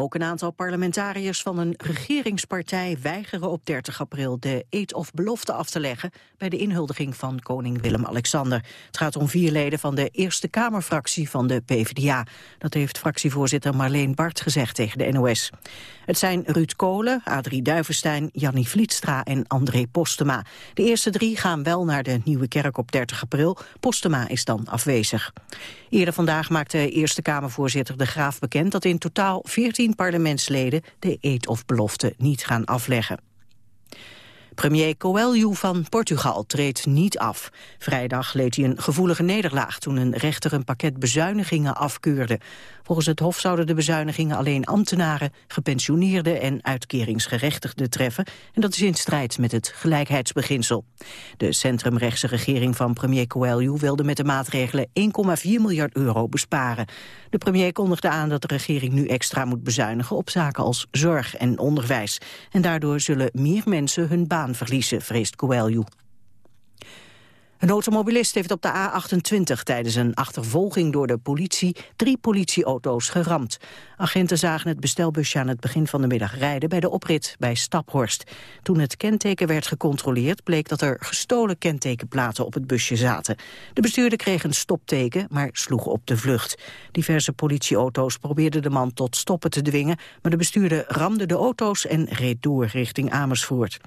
Ook een aantal parlementariërs van een regeringspartij weigeren op 30 april de eed of belofte af te leggen bij de inhuldiging van koning Willem-Alexander. Het gaat om vier leden van de Eerste Kamerfractie van de PvdA. Dat heeft fractievoorzitter Marleen Bart gezegd tegen de NOS. Het zijn Ruud Kolen, Adrie Duivenstein, Jannie Vlietstra en André Postema. De eerste drie gaan wel naar de Nieuwe Kerk op 30 april. Postema is dan afwezig. Eerder vandaag maakte Eerste Kamervoorzitter De Graaf bekend dat in totaal 14 parlementsleden de eed of belofte niet gaan afleggen. Premier Coelho van Portugal treedt niet af. Vrijdag leed hij een gevoelige nederlaag toen een rechter een pakket bezuinigingen afkeurde. Volgens het Hof zouden de bezuinigingen alleen ambtenaren, gepensioneerden en uitkeringsgerechtigden treffen. En dat is in strijd met het gelijkheidsbeginsel. De centrumrechtse regering van premier Coelho wilde met de maatregelen 1,4 miljard euro besparen. De premier kondigde aan dat de regering nu extra moet bezuinigen op zaken als zorg en onderwijs. En daardoor zullen meer mensen hun baan verliezen, vreest Coelho. Een automobilist heeft op de A28 tijdens een achtervolging door de politie drie politieauto's geramd. Agenten zagen het bestelbusje aan het begin van de middag rijden bij de oprit bij Staphorst. Toen het kenteken werd gecontroleerd bleek dat er gestolen kentekenplaten op het busje zaten. De bestuurder kreeg een stopteken, maar sloeg op de vlucht. Diverse politieauto's probeerden de man tot stoppen te dwingen, maar de bestuurder ramde de auto's en reed door richting Amersfoort.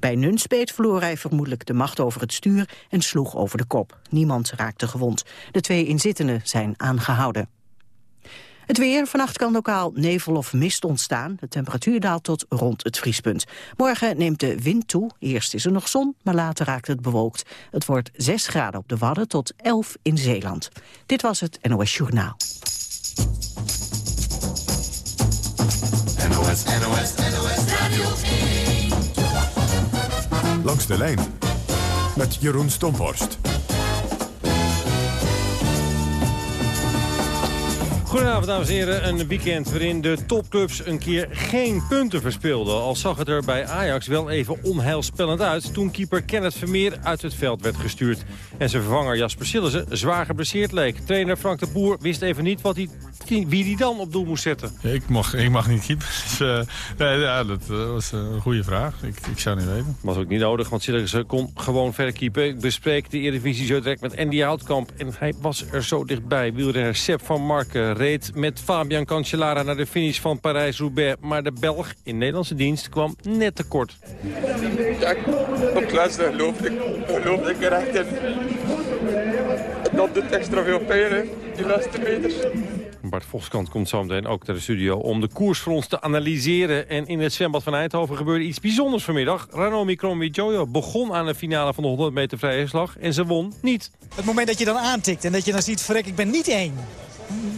Bij Nunspeet verloor hij vermoedelijk de macht over het stuur en sloeg over de kop. Niemand raakte gewond. De twee inzittenden zijn aangehouden. Het weer. Vannacht kan lokaal nevel of mist ontstaan. De temperatuur daalt tot rond het vriespunt. Morgen neemt de wind toe. Eerst is er nog zon, maar later raakt het bewolkt. Het wordt 6 graden op de Wadden tot 11 in Zeeland. Dit was het NOS Journaal. NOS, NOS, NOS Radio 1. Langs de lijn met Jeroen Stomhorst. Goedenavond, dames en heren. Een weekend waarin de topclubs een keer geen punten verspeelden. Al zag het er bij Ajax wel even onheilspellend uit... toen keeper Kenneth Vermeer uit het veld werd gestuurd. En zijn vervanger Jasper Sillissen zwaar geblesseerd leek. Trainer Frank de Boer wist even niet wat hij, wie hij dan op doel moest zetten. Ik mag, ik mag niet keepen. Dus, uh, nee, ja, dat uh, was een goede vraag. Ik, ik zou niet weten. Was ook niet nodig, want Sillissen kon gewoon verder keepen. Ik bespreek de Eredivisie zo direct met Andy Houtkamp. En hij was er zo dichtbij. Wielrenner Sepp van Marken reed met Fabian Cancellara naar de finish van Parijs-Roubaix. Maar de Belg in Nederlandse dienst kwam net tekort. Ja, op het laatste geloofde ik, geloofde ik er echt in. Dat doet extra veel pijn, hè, die laatste meters. Bart Voskant komt zo meteen ook naar de studio om de koers voor ons te analyseren. En in het zwembad van Eindhoven gebeurde iets bijzonders vanmiddag. Ranomi Kromowidjojo begon aan de finale van de 100 meter vrije slag en ze won niet. Het moment dat je dan aantikt en dat je dan ziet, verrek, ik ben niet één.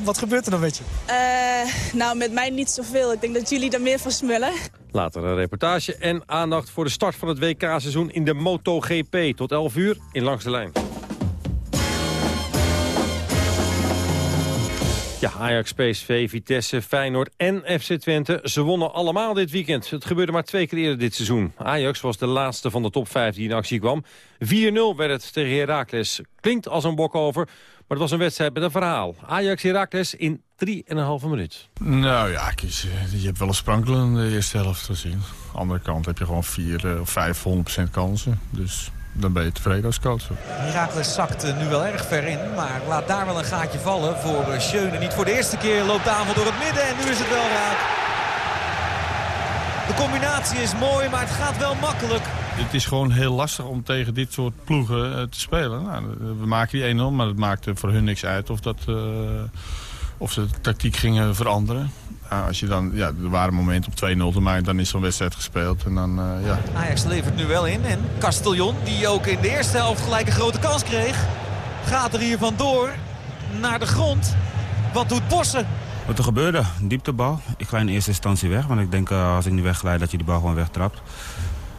Wat gebeurt er dan met je? Uh, nou, met mij niet zoveel. Ik denk dat jullie er meer van smullen. Later een reportage en aandacht voor de start van het WK-seizoen in de MotoGP. Tot 11 uur in Langs de Lijn. Ja, Ajax, PSV, Vitesse, Feyenoord en FC Twente. Ze wonnen allemaal dit weekend. Het gebeurde maar twee keer eerder dit seizoen. Ajax was de laatste van de top 5 die in actie kwam. 4-0 werd het tegen Heracles. Klinkt als een bok over, maar het was een wedstrijd met een verhaal. Ajax-Heracles in 3,5 minuut. Nou ja, kies, je hebt wel een sprankel in de eerste helft gezien. Aan de andere kant heb je gewoon 4 of 500% kansen. Dus dan ben je tevreden als coach. Herakles zakt nu wel erg ver in, maar laat daar wel een gaatje vallen voor Schöne. Niet voor de eerste keer loopt de aanval door het midden en nu is het wel raak. De combinatie is mooi, maar het gaat wel makkelijk. Het is gewoon heel lastig om tegen dit soort ploegen te spelen. Nou, we maken die 1-0, maar het maakte voor hun niks uit of, dat, uh, of ze de tactiek gingen veranderen. Uh, als je dan, ja, er waren momenten op 2-0 te maken, dan is zo'n wedstrijd gespeeld. En dan, uh, ja. Ajax levert nu wel in. En Castellon, die ook in de eerste helft gelijk een grote kans kreeg, gaat er hier vandoor naar de grond. Wat doet Bossen? Wat er gebeurde, dieptebal. Ik ga in eerste instantie weg, want ik denk uh, als ik nu wegglijd dat je die bal gewoon wegtrapt.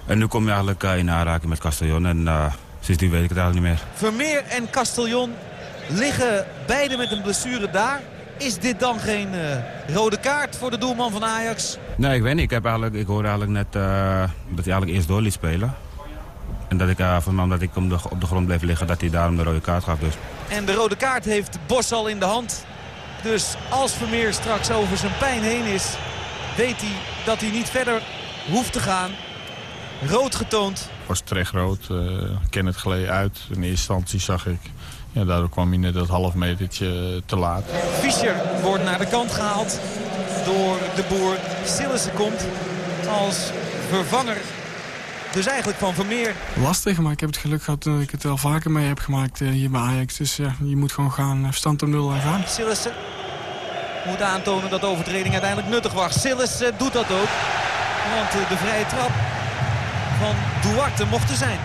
En nu kom je eigenlijk in aanraking met Castellon en sindsdien weet ik het eigenlijk niet meer. Vermeer en Castellon liggen beide met een blessure daar. Is dit dan geen uh, rode kaart voor de doelman van Ajax? Nee, ik weet niet. Ik, heb eigenlijk, ik hoorde eigenlijk net uh, dat hij eigenlijk eerst door liet spelen. En dat ik uh, vernam dat ik op de, op de grond bleef liggen, dat hij daarom de rode kaart gaf. Dus. En de rode kaart heeft Bos al in de hand. Dus als Vermeer straks over zijn pijn heen is... weet hij dat hij niet verder hoeft te gaan. Rood getoond. was terecht rood. Uh, ken het geleden uit. In eerste instantie zag ik... Ja, daardoor kwam hij net dat half metertje te laat. Fischer wordt naar de kant gehaald door de boer. Sillissen komt als vervanger dus eigenlijk van Vermeer. Lastig, maar ik heb het geluk gehad dat ik het wel vaker mee heb gemaakt uh, hier bij Ajax. Dus ja, je moet gewoon gaan, stand op nul en gaan. Sillissen moet aantonen dat de overtreding uiteindelijk nuttig was. Sillissen doet dat ook. Want de vrije trap van Duarte mocht er zijn.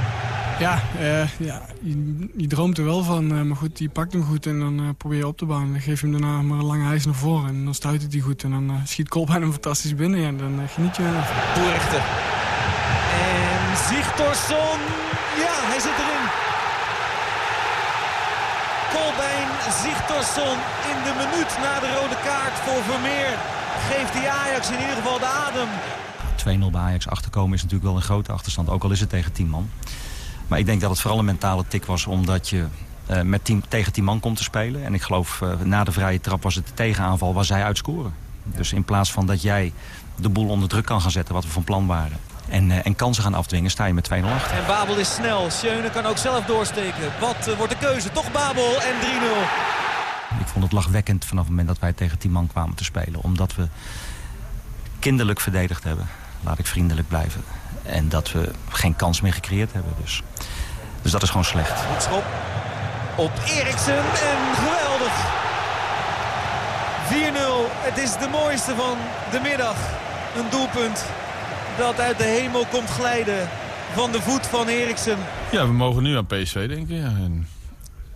Ja, uh, ja je, je, droomt er wel van. maar goed, die pakt hem goed en dan probeer je op te bouwen. Dan geef je hem daarna maar een lange ijs naar voren. En dan stuit het hij goed. En dan schiet Kolbein hem fantastisch binnen. En dan geniet je wel. Boerichter. En Zichtorsson. Ja, hij zit erin. Kolbein Zichtorsson in de minuut na de rode kaart voor Vermeer. Geeft die Ajax in ieder geval de adem. 2-0 bij Ajax achterkomen is natuurlijk wel een grote achterstand. Ook al is het tegen 10 man. Maar ik denk dat het vooral een mentale tik was omdat je uh, met team, tegen 10 man komt te spelen. En ik geloof uh, na de vrije trap was het de tegenaanval waar zij uitscoren. Dus in plaats van dat jij de boel onder druk kan gaan zetten wat we van plan waren. En, uh, en kansen gaan afdwingen, sta je met 2-0 achter. En Babel is snel. Schöne kan ook zelf doorsteken. Wat wordt de keuze? Toch Babel en 3-0. Ik vond het lachwekkend vanaf het moment dat wij tegen 10 man kwamen te spelen. Omdat we kinderlijk verdedigd hebben. Laat ik vriendelijk blijven. En dat we geen kans meer gecreëerd hebben. Dus, dus dat is gewoon slecht. Goed schop op Eriksen en geweldig. 4-0. Het is de mooiste van de middag. Een doelpunt dat uit de hemel komt glijden van de voet van Eriksen. Ja, we mogen nu aan PSV denken. Ja. En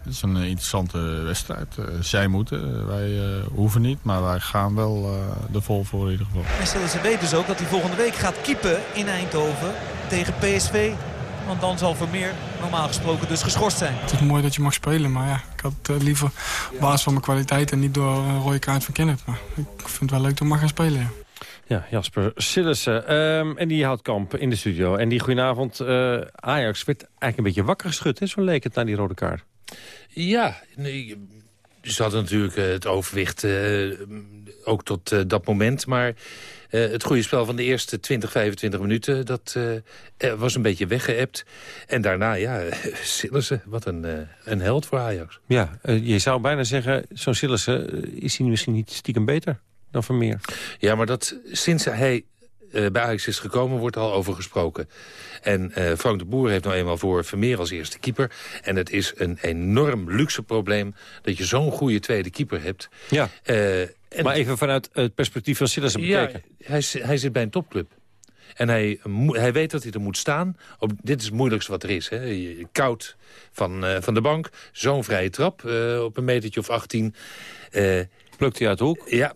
het is een interessante wedstrijd. Uh, zij moeten, wij uh, hoeven niet, maar wij gaan wel uh, er vol voor in ieder geval. En ze weten dus ook dat hij volgende week gaat keepen in Eindhoven tegen PSV. Want dan zal Vermeer normaal gesproken dus geschorst zijn. Het is mooi dat je mag spelen, maar ja, ik had het liever op basis van mijn kwaliteit en niet door een rode kaart van Kenneth. Maar ik vind het wel leuk dat ik mag gaan spelen. Ja. Ja, Jasper Sillissen. Um, en die houdt kamp in de studio. En die goedenavond, uh, Ajax werd eigenlijk een beetje wakker geschud. Hè? Zo leek het naar die rode kaart. Ja, nee, ze hadden natuurlijk het overwicht uh, ook tot uh, dat moment. Maar het goede spel van de eerste 20, 25 minuten... dat was een beetje weggeëpt. En daarna, ja, Sillissen, wat een, een held voor Ajax. Ja, je zou bijna zeggen, zo'n Sillissen is hij misschien niet stiekem beter dan Vermeer. Ja, maar dat sinds hij uh, bij Ajax is gekomen, wordt al over gesproken. En uh, Frank de Boer heeft nou eenmaal voor Vermeer als eerste keeper. En het is een enorm luxe probleem dat je zo'n goede tweede keeper hebt. Ja, uh, en maar even vanuit het perspectief van Silas bekeken. Ja, hij, hij zit bij een topclub. En hij, hij weet dat hij er moet staan. Op, dit is het moeilijkste wat er is. Hè. Koud van, uh, van de bank. Zo'n vrije trap uh, op een metertje of 18. Uh, Plukt hij uit de hoek? Ja,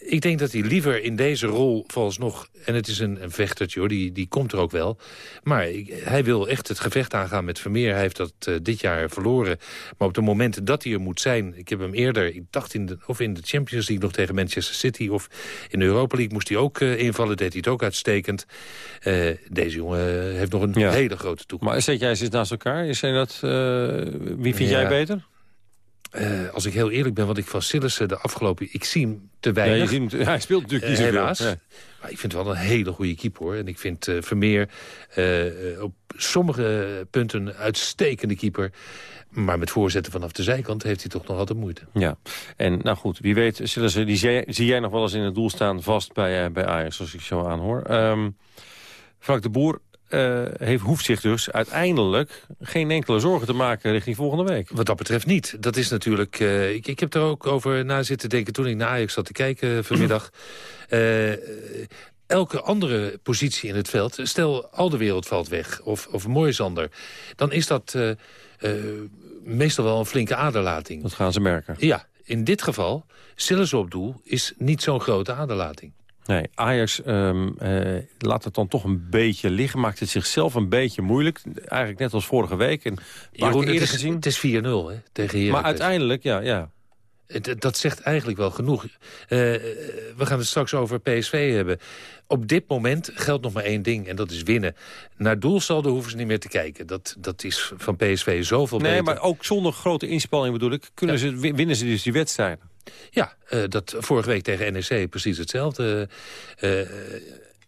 ik denk dat hij liever in deze rol nog en het is een, een vechtertje hoor, die, die komt er ook wel... maar ik, hij wil echt het gevecht aangaan met Vermeer. Hij heeft dat uh, dit jaar verloren. Maar op de momenten dat hij er moet zijn... ik heb hem eerder, ik dacht in de, of in de Champions League nog tegen Manchester City... of in de Europa League moest hij ook uh, invallen, deed hij het ook uitstekend. Uh, deze jongen heeft nog een ja. hele grote toekomst. Maar zet jij ze naast elkaar? Zijn dat, wie vind ja. jij beter? Uh, als ik heel eerlijk ben, wat ik van Sillissen de afgelopen... Ik zie hem te weinig. Ja, hij speelt natuurlijk niet uh, helaas. Ja. Maar ik vind het wel een hele goede keeper, hoor. En ik vind uh, Vermeer op sommige punten een uitstekende keeper. Maar met voorzetten vanaf de zijkant heeft hij toch nog altijd moeite. Ja, en nou goed, wie weet, Sillissen, die zie, zie, jij nog wel eens in het doel staan vast bij, bij Ajax, als ik zo aanhoor. Um, Frank de Boer, uh, heeft, hoeft zich dus uiteindelijk geen enkele zorgen te maken richting volgende week. Wat dat betreft niet. Dat is natuurlijk... Uh, ik, ik heb er ook over na zitten denken toen ik naar Ajax zat te kijken vanmiddag. Uh, elke andere positie in het veld, stel al de wereld valt weg, of, of Moisander, dan is dat meestal wel een flinke aderlating. Dat gaan ze merken. Ja, in dit geval, Sillis op doel is niet zo'n grote aderlating. Nee, Ajax um, uh, laat het dan toch een beetje liggen. Maakt het zichzelf een beetje moeilijk. Eigenlijk net als vorige week. En Jeroen, is, gezien. het is 4-0 tegen Heracles. Maar uiteindelijk, ja, ja. Dat zegt eigenlijk wel genoeg. Uh, we gaan het straks over PSV hebben. Op dit moment geldt nog maar één ding, en dat is winnen. Naar doelsaldo hoeven ze niet meer te kijken. Dat, dat is van PSV zoveel nee, beter. Nee, maar ook zonder grote inspanning bedoel ik... Kunnen ja. ze, winnen ze dus die wedstrijden. Ja, uh, dat vorige week tegen NEC precies hetzelfde. Uh,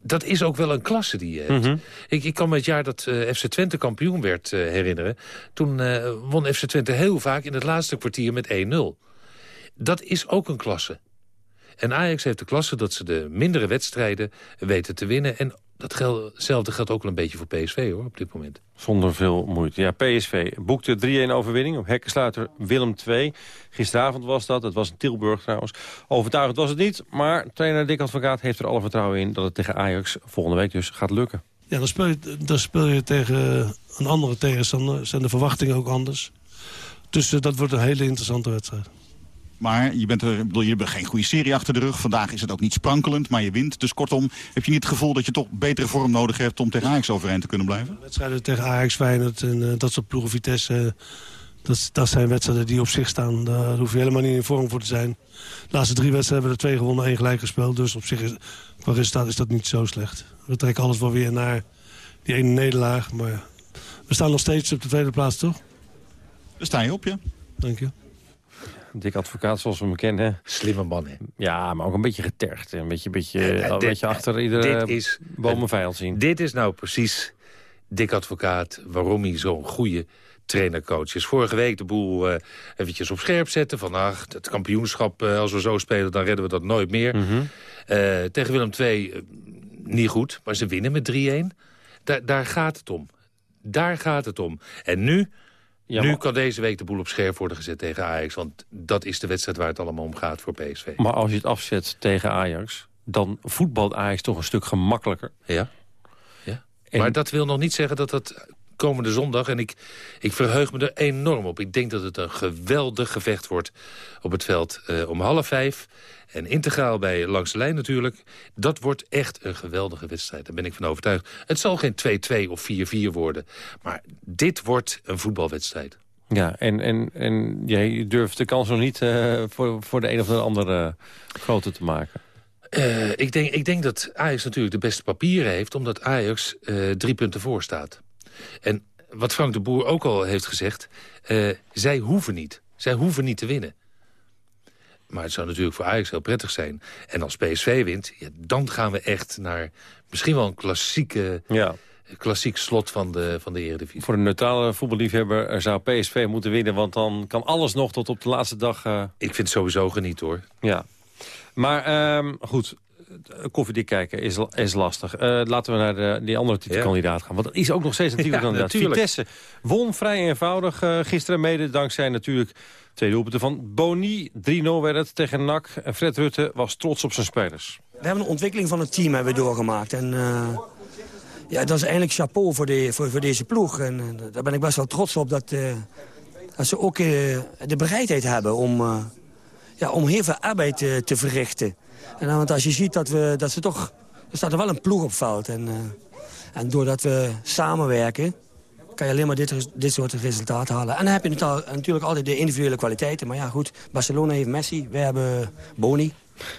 dat is ook wel een klasse die je hebt. Mm -hmm. ik, ik kan me het jaar dat uh, FC Twente kampioen werd herinneren. Toen won FC Twente heel vaak in het laatste kwartier met 1-0. Dat is ook een klasse. En Ajax heeft de klasse dat ze de mindere wedstrijden weten te winnen... en datzelfde geldt ook wel een beetje voor PSV hoor, op dit moment. Zonder veel moeite. Ja, PSV boekte 3-1 overwinning op hekkensluiter Willem II. Gisteravond was dat, het was in Tilburg trouwens. Overtuigend was het niet, maar trainer Dick Advocaat heeft er alle vertrouwen in... dat het tegen Ajax volgende week dus gaat lukken. Ja, dan speel je, dan speel je tegen een andere tegenstander. Zijn de verwachtingen ook anders. Dus uh, dat wordt een hele interessante wedstrijd. Maar je, bent er, bedoel, je hebt geen goede serie achter de rug. Vandaag is het ook niet sprankelend, maar je wint. Dus kortom, heb je niet het gevoel dat je toch betere vorm nodig hebt... om tegen Ajax overeind te kunnen blijven? Wedstrijden tegen Ajax, Feyenoord en uh, dat soort ploegen, Vitesse... Uh, dat, dat, zijn wedstrijden die op zich staan. Daar hoef je helemaal niet in vorm voor te zijn. De laatste drie wedstrijden hebben we er twee gewonnen, één gelijk gespeeld. Dus op zich is, qua resultaat is dat niet zo slecht. We trekken alles wel weer naar die ene nederlaag. Maar we staan nog steeds op de tweede plaats, toch? Daar sta je op, ja. Dank je. Dik advocaat zoals we hem kennen. Slimme man, hè? Ja, maar ook een beetje getergd. Een beetje, beetje, ja, een beetje achter iedere is, boom een vijand zien. Dit is nou precies Dik advocaat waarom hij zo'n goede trainercoach is. Vorige week de boel uh, eventjes op scherp zetten. Van ach, het kampioenschap, uh, als we zo spelen, dan redden we dat nooit meer. Mm -hmm. uh, tegen Willem II niet goed, maar ze winnen met 3-1. Da daar gaat het om. Daar gaat het om. En nu nu kan deze week de boel op scherp worden gezet tegen Ajax. Want dat is de wedstrijd waar het allemaal om gaat voor PSV. Maar als je het afzet tegen Ajax... dan voetbalt Ajax toch een stuk gemakkelijker. Ja. ja. En... Maar dat wil nog niet zeggen dat dat komende zondag... en ik, ik verheug me er enorm op. Ik denk dat het een geweldig gevecht wordt op het veld uh, om half vijf. En integraal bij Langs de Lijn natuurlijk. Dat wordt echt een geweldige wedstrijd. Daar ben ik van overtuigd. Het zal geen 2-2 of 4-4 worden. Maar dit wordt een voetbalwedstrijd. Ja, en, en, en jij durft de kans nog niet uh, voor, voor de een of de andere uh, groter te maken. Uh, ik, denk, ik denk dat Ajax natuurlijk de beste papieren heeft... omdat Ajax drie punten voor staat. En wat Frank de Boer ook al heeft gezegd... zij hoeven niet. Zij hoeven niet te winnen. Maar het zou natuurlijk voor Ajax heel prettig zijn. En als PSV wint, ja, dan gaan we echt naar misschien wel een klassieke... Ja klassiek slot van de, van de Eredivisie. Voor een neutrale voetballiefhebber zou PSV moeten winnen... want dan kan alles nog tot op de laatste dag... Uh... Ik vind het sowieso geniet, hoor. Ja. Maar um, goed, koffiedik kijken is, is lastig. Uh, laten we naar de, die andere titelkandidaat ja. gaan. Want dat is ook nog steeds natuurlijk ja, kandidaat. Vitesse won vrij eenvoudig uh, gisteren mede dankzij natuurlijk Twee doelpunten van Boni. 3-0 werd het tegen NAC. En Fred Rutte was trots op zijn spelers. We hebben een ontwikkeling van het team hebben we doorgemaakt. En uh, ja, dat is eigenlijk chapeau voor, de, voor, voor deze ploeg. En uh, daar ben ik best wel trots op dat, uh, dat ze ook de bereidheid hebben om, ja, om heel veel arbeid te verrichten. En, want als je ziet dat, we, dat ze toch... Er staat er wel een ploeg op veld. En, en doordat we samenwerken kan je alleen maar dit, dit soort resultaten halen. En dan heb je natuurlijk altijd de individuele kwaliteiten. Maar ja, goed, Barcelona heeft Messi, wij hebben Boni.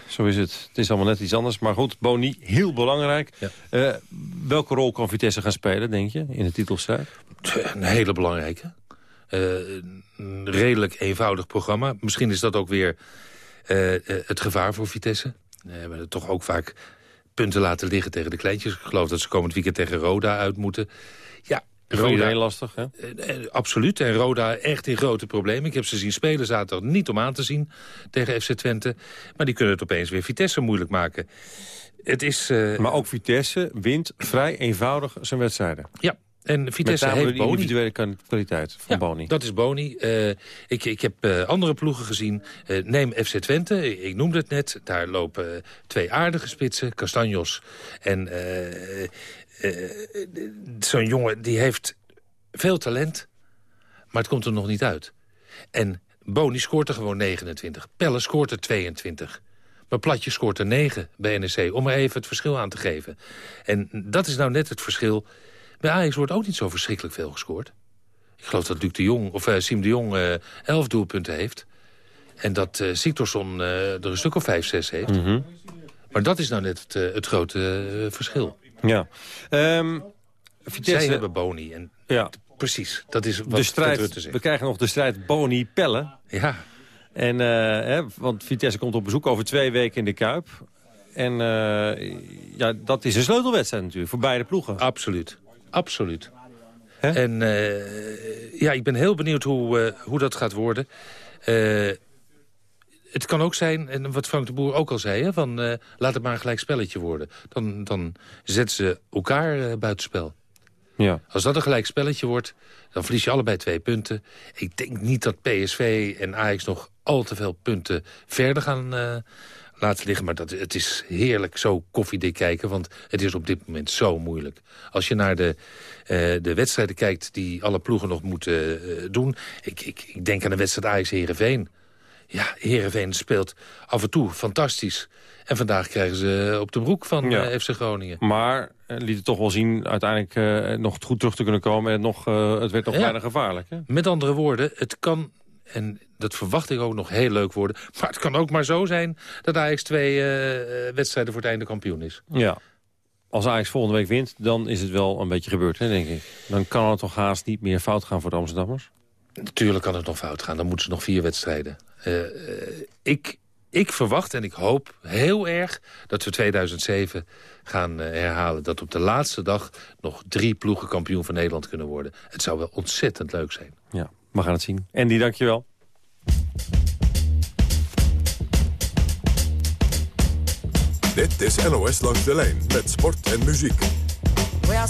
Zo is het. Het is allemaal net iets anders. Maar goed, Boni, heel belangrijk. Ja. Uh, welke rol kan Vitesse gaan spelen, denk je, in de titelstrijd? Een hele belangrijke. Uh, een redelijk eenvoudig programma. Misschien is dat ook weer het gevaar voor Vitesse. We hebben toch ook vaak punten laten liggen tegen de kleintjes. Ik geloof dat ze komend weekend tegen Roda uit moeten. Ja, Roda, iedereen lastig, hè? Eh, eh, absoluut. En Roda echt in grote problemen. Ik heb ze zien spelen zaterdag niet om aan te zien tegen FC Twente. Maar die kunnen het opeens weer Vitesse moeilijk maken. Het is, uh... Maar ook Vitesse wint vrij eenvoudig zijn wedstrijden. Ja, en Vitesse heeft de individuele kwaliteit van ja, Boni. dat is Boni. Uh, ik, ik heb uh, andere ploegen gezien. Uh, neem FC Twente, ik noemde het net. Daar lopen twee aardige spitsen, Castanjos en zo'n jongen die heeft veel talent, maar het komt er nog niet uit. En Boni scoort er gewoon 29. Pelle scoort er 22. Maar Platje scoort er 9 bij NEC, om er even het verschil aan te geven. En dat is nou net het verschil. Bij Ajax wordt ook niet zo verschrikkelijk veel gescoord. Ik geloof dat Luc de Jong, of uh, Siem de Jong uh, 11 doelpunten heeft. En dat uh, Siktorsson er een stuk of 5, 6 heeft. Mm -hmm. Maar dat is nou net het, het grote verschil. Ja. Um, Vitesse... Zij hebben Boni. En ja. Precies, dat is wat de strijd, We krijgen nog de strijd Boni-Pelle. Ja. En, eh, hè, want Vitesse komt op bezoek over twee weken in de Kuip. En ja, dat is een sleutelwedstrijd natuurlijk voor beide ploegen. Absoluut. Absoluut. En uh, ja, ik ben heel benieuwd hoe, hoe dat gaat worden. het kan ook zijn, en wat Frank de Boer ook al zei... Hè, van, laat het maar een gelijk spelletje worden. Dan, dan zetten ze elkaar buitenspel. Ja. Als dat een gelijk spelletje wordt, dan verlies je allebei twee punten. Ik denk niet dat PSV en Ajax nog al te veel punten verder gaan uh, laten liggen. Maar dat, het is heerlijk zo koffiedik kijken, want het is op dit moment zo moeilijk. Als je naar de, uh, de wedstrijden kijkt die alle ploegen nog moeten uh, doen. Ik, ik, ik denk aan de wedstrijd Ajax-Herenveen. Ja, Herenveen speelt af en toe fantastisch. En vandaag krijgen ze op de broek van ja. FC Groningen. Maar liet het toch wel zien uiteindelijk uh, nog goed terug te kunnen komen. En nog, uh, het werd nog ja. bijna gevaarlijk. Hè? Met andere woorden, het kan, en dat verwacht ik ook nog heel leuk worden... maar het kan ook maar zo zijn dat Ajax twee uh, wedstrijden voor het einde kampioen is. Ja. Als Ajax volgende week wint, dan is het wel een beetje gebeurd, hè, denk ik. Dan kan het toch haast niet meer fout gaan voor de Amsterdammers? Natuurlijk kan het nog fout gaan. Dan moeten ze nog vier wedstrijden. ik ik verwacht en ik hoop heel erg dat we 2007 gaan uh, herhalen. Dat op de laatste dag nog drie ploegen kampioen van Nederland kunnen worden. Het zou wel ontzettend leuk zijn. Ja, we gaan het zien. Andy, dankjewel. Dit is NOS Langs de Lijn met sport en muziek. Well,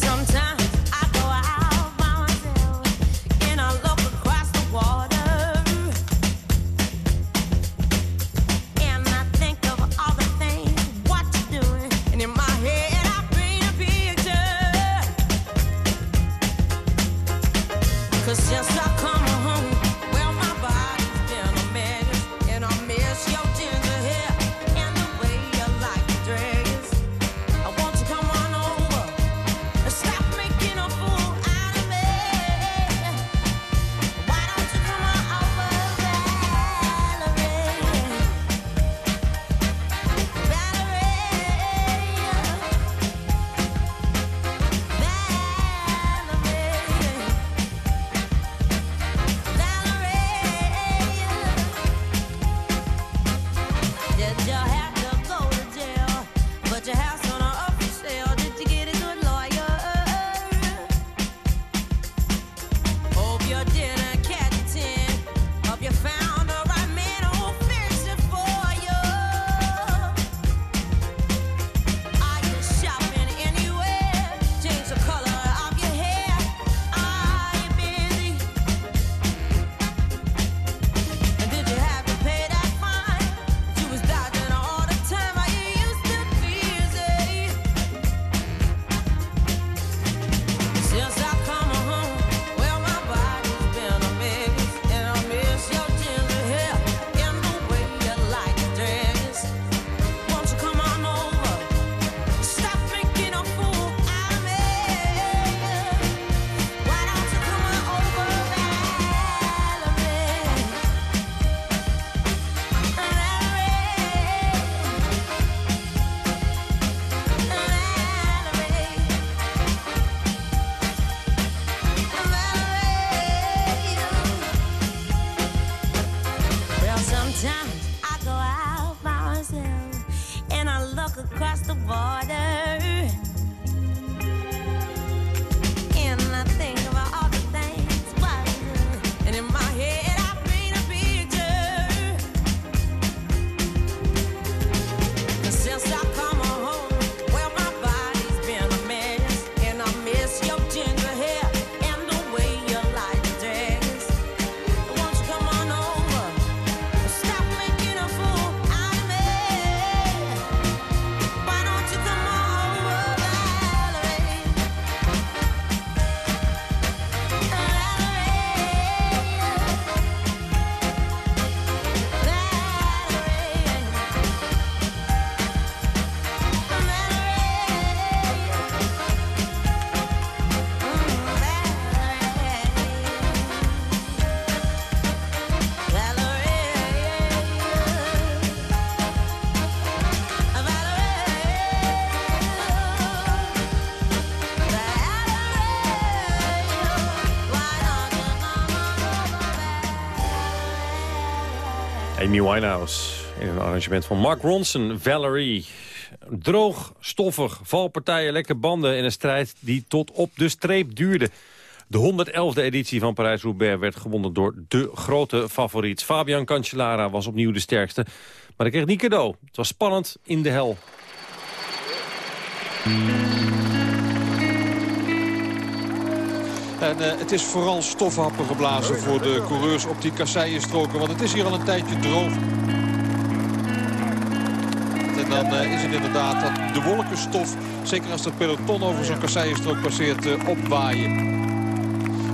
water. look across the water. Winehouse. In een arrangement van Mark Ronson, Valerie. Droog, stoffig, valpartijen, lekke banden in een strijd die tot op de streep duurde. De 111e editie van Parijs-Roubaix werd gewonnen door de grote favoriet. Fabian Cancellara was opnieuw de sterkste. Maar ik kreeg niet cadeau. Het was spannend in de hel. En uh, het is vooral stofhappen geblazen voor de coureurs op die kasseienstroken. Want het is hier al een tijdje droog. En dan uh, is het inderdaad dat de wolkenstof, zeker als dat peloton over zo'n kasseienstrook passeert, uh, opwaaien.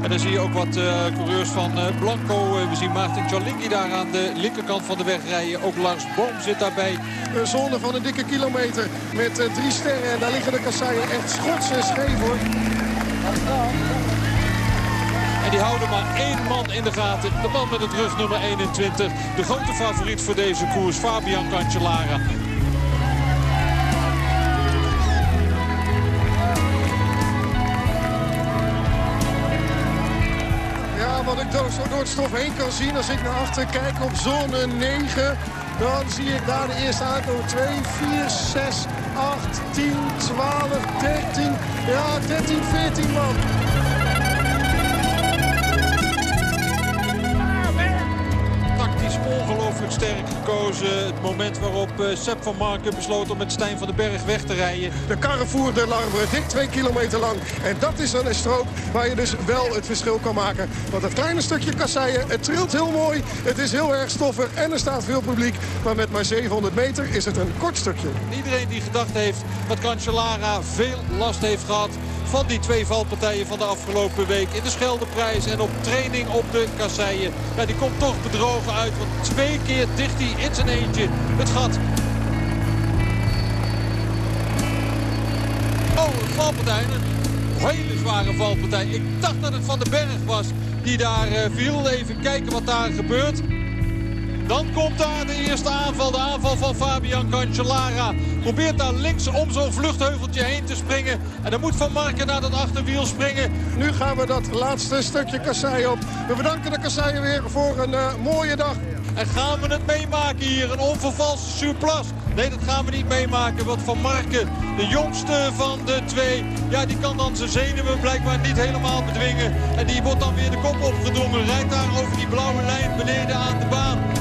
En dan zie je ook wat coureurs van Blanco. We zien Maarten Cialinghi daar aan de linkerkant van de weg rijden. Ook Lars Boom zit daarbij. Een zone van een dikke kilometer met drie sterren. En daar liggen de kasseien echt schots en scheef hoor. Die houden maar één man in de gaten. De man met het rug nummer 21. De grote favoriet voor deze koers, Fabian Cancellara. wat ik zo door het stof heen kan zien. Als ik naar achter kijk op zone 9. Dan zie ik daar de eerste aankomen. 2, 4, 6, 8, 10, 12, 13. Ja, 13, 14 man. Het moment waarop uh, Sepp van Marken besloot om met Stijn van den Berg weg te rijden. De Carrefour de Larbre, dik twee kilometer lang. En dat is dan een strook waar je dus wel het verschil kan maken. Want het kleine stukje kasseien, het trilt heel mooi. Het is heel erg stoffig en er staat veel publiek. Maar met maar 700 meter is het een kort stukje. Iedereen die gedacht heeft dat Cancellara veel last heeft gehad van die twee valpartijen van de afgelopen week. In de Scheldeprijs en op training op de kasseien. Ja, die komt toch bedrogen uit. Want twee keer dicht hij in zijn eentje het gat. Oh, een valpartij. Een hele zware valpartij. Ik dacht dat het Van de Berg was die daar uh, viel. Even kijken wat daar gebeurt. Dan komt daar de eerste aanval. De aanval van Fabian Cancellara. Probeert daar links om zo'n vluchtheuveltje heen te springen. En dan moet Van Marken naar dat achterwiel springen. Nu gaan we dat laatste stukje kassei op. We bedanken de kasseien weer voor een uh, mooie dag. En gaan we het meemaken hier? Een onvervalste surplus? Nee, dat gaan we niet meemaken. Want Van Marken, de jongste van de twee... ja, die kan dan zijn zenuwen blijkbaar niet helemaal bedwingen. En die wordt dan weer de kop opgedrongen. Rijdt daar over die blauwe lijn beneden aan de baan.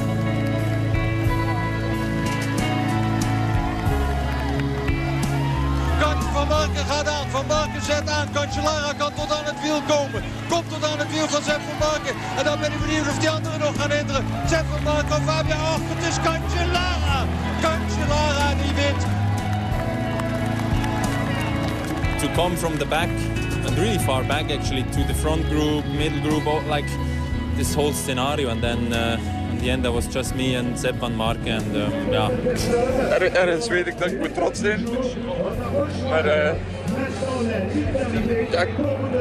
Marken gaat aan. Van Marken zet aan. Cancellara kan tot aan het wiel komen. Komt tot aan het wiel van Sepp van Marken. En dan ben ik benieuwd of die anderen nog gaan hinderen. Sepp van Marken of Fabian. Och, het is Cancellara. Cancellara die wint. To come from the back and really far back actually to the front group, middle group, like this whole scenario and then uh, in the end that was just me and Sepp van Marken and um, ja. Er, ergens weet ik dat ik moet trots zijn. Maar uh,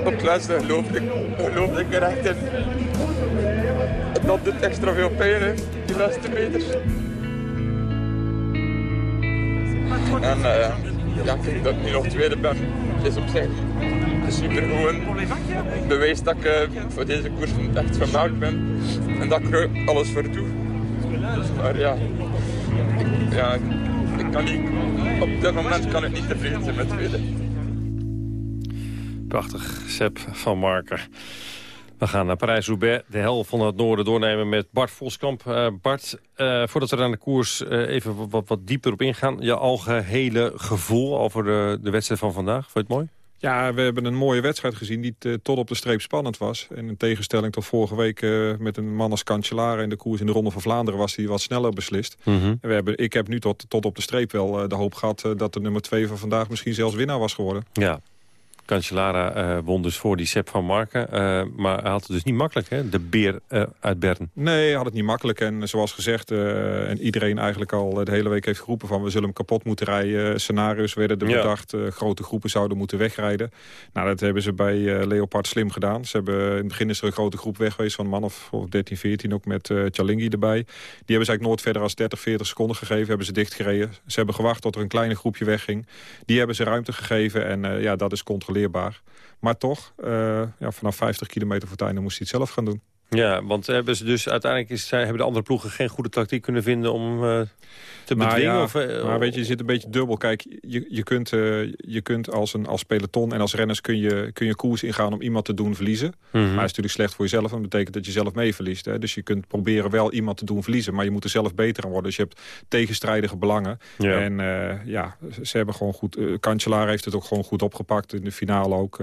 op laatste geloofde ik, ik er echt in. Dat doet extra veel pijn, hè, die laatste meters. En uh, ja, dat ik nu nog tweede ben, is op zich super gewoon bewijs dat ik uh, voor deze koers echt vermaakt ben. En dat ik er alles voor doe. Maar ja, ik, ja, kan op dit moment kan ik niet tevreden zijn met tweede. Prachtig, Seb van Marker. We gaan naar Parijs-Roubaix, de hel van het noorden, doornemen met Bart Voskamp. Uh, Bart, uh, voordat we aan de koers uh, even wat, wat, dieper op ingaan... je algehele gevoel over de, de wedstrijd van vandaag, vond je het mooi? Ja, we hebben een mooie wedstrijd gezien die uh, tot op de streep spannend was. En in tegenstelling tot vorige week uh, met een man als Cancellara in de koers in de Ronde van Vlaanderen was die wat sneller beslist. Mm -hmm. we hebben, ik heb nu tot, tot op de streep wel uh, de hoop gehad dat de nummer 2 van vandaag misschien zelfs winnaar was geworden. Ja, Cancellara uh, won dus voor die Sepp van Marken. Uh, maar hij had het dus niet makkelijk, hè? de beer uh, uit Bern. Nee, hij had het niet makkelijk. En zoals gezegd, en iedereen eigenlijk al de hele week heeft geroepen... van we zullen hem kapot moeten rijden. Scenario's werden er ja. bedacht. grote groepen zouden moeten wegrijden. Nou, dat hebben ze bij Leopard slim gedaan. Ze hebben, in het begin is er een grote groep weg geweest... van een man of, of 13, 14, ook met Chalingi erbij. Die hebben ze eigenlijk nooit verder als 30, 40 seconden gegeven. Hebben ze dichtgereden. Ze hebben gewacht tot er een kleine groepje wegging. Die hebben ze ruimte gegeven. En ja, dat is Maar toch, uh, ja, vanaf 50 kilometer voor het einde moest hij het zelf gaan doen. Ja, want hebben ze dus uiteindelijk is, hebben de andere ploegen geen goede tactiek kunnen vinden om uh, te Nou bedwingen? ja, of, uh, maar weet je, je zit een beetje dubbel. Kijk, je, je kunt, uh, je kunt als, een, als peloton en als renners kun je, kun je koers ingaan om iemand te doen verliezen. Mhm. Maar dat is natuurlijk slecht voor jezelf. En dat betekent dat je zelf mee verliest. Hè? Dus je kunt proberen wel iemand te doen verliezen. Maar je moet er zelf beter aan worden. Dus je hebt tegenstrijdige belangen. Ja. En ja, ze hebben gewoon goed... Cancellara heeft het ook gewoon goed opgepakt. In de finale ook...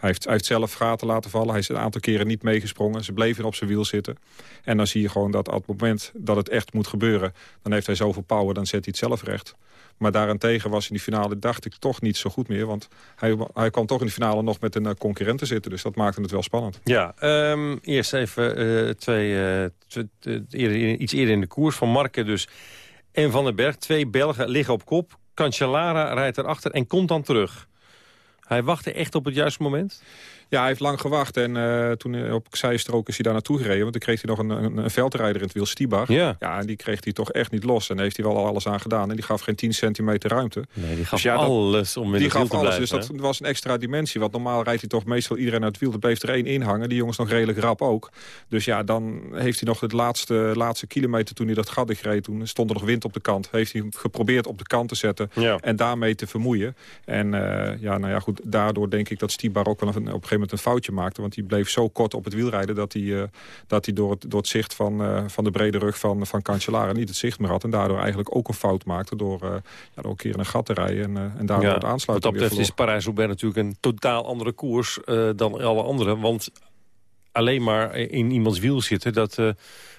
Hij heeft, hij heeft zelf gaten laten vallen. Hij is een aantal keren niet meegesprongen. Ze bleven op zijn wiel zitten. En dan zie je gewoon dat op het moment dat het echt moet gebeuren... dan heeft hij zoveel power, dan zet hij het zelf recht. Maar daarentegen was in die finale, dacht ik, toch niet zo goed meer. Want hij, hij kwam toch in de finale nog met een uh, concurrent te zitten. Dus dat maakte het wel spannend. Ja, um, eerst even uh, twee, twee eerder, iets eerder in de koers. Van Marken dus en Van den Berg. Twee Belgen liggen op kop. Cancellara rijdt erachter en komt dan terug. Hij wachtte echt op het juiste moment? Ja, hij heeft lang gewacht. En uh, toen op zijstrook is hij daar naartoe gereden. Want dan kreeg hij nog een, een, een veldrijder in het wiel, Stibar. Ja. ja, en die kreeg hij toch echt niet los. En daar heeft hij wel alles aan gedaan. En die gaf geen 10 centimeter ruimte. Nee, die gaf dus ja, alles om in die het wiel gaf te alles, blijven, Dus dat was een extra dimensie. Want normaal rijdt hij toch meestal iedereen uit het wiel. Er bleef er één inhangen. Die jongens nog redelijk rap ook. Dus ja, dan heeft hij nog het laatste, laatste kilometer toen hij dat gat reed. Toen stond er nog wind op de kant. Heeft hij geprobeerd op de kant te zetten. Ja. En daarmee te vermoeien. En uh, ja, nou ja, goed, daardoor denk ik dat Stibar ook wel een, op een gegeven moment een foutje maakte. Want die bleef zo kort op het wielrijden... dat hij, uh, dat hij door, het, door het zicht van, uh, van de brede rug van, van Cancellara niet het zicht meer had. En daardoor eigenlijk ook een fout maakte door, uh, ja, door een keer in een gat te rijden. En, en daardoor ja, het aansluiten Wat dat betreft is Parijs-Roubaix natuurlijk een totaal andere koers dan alle andere. Want alleen maar in iemands wiel zitten, dat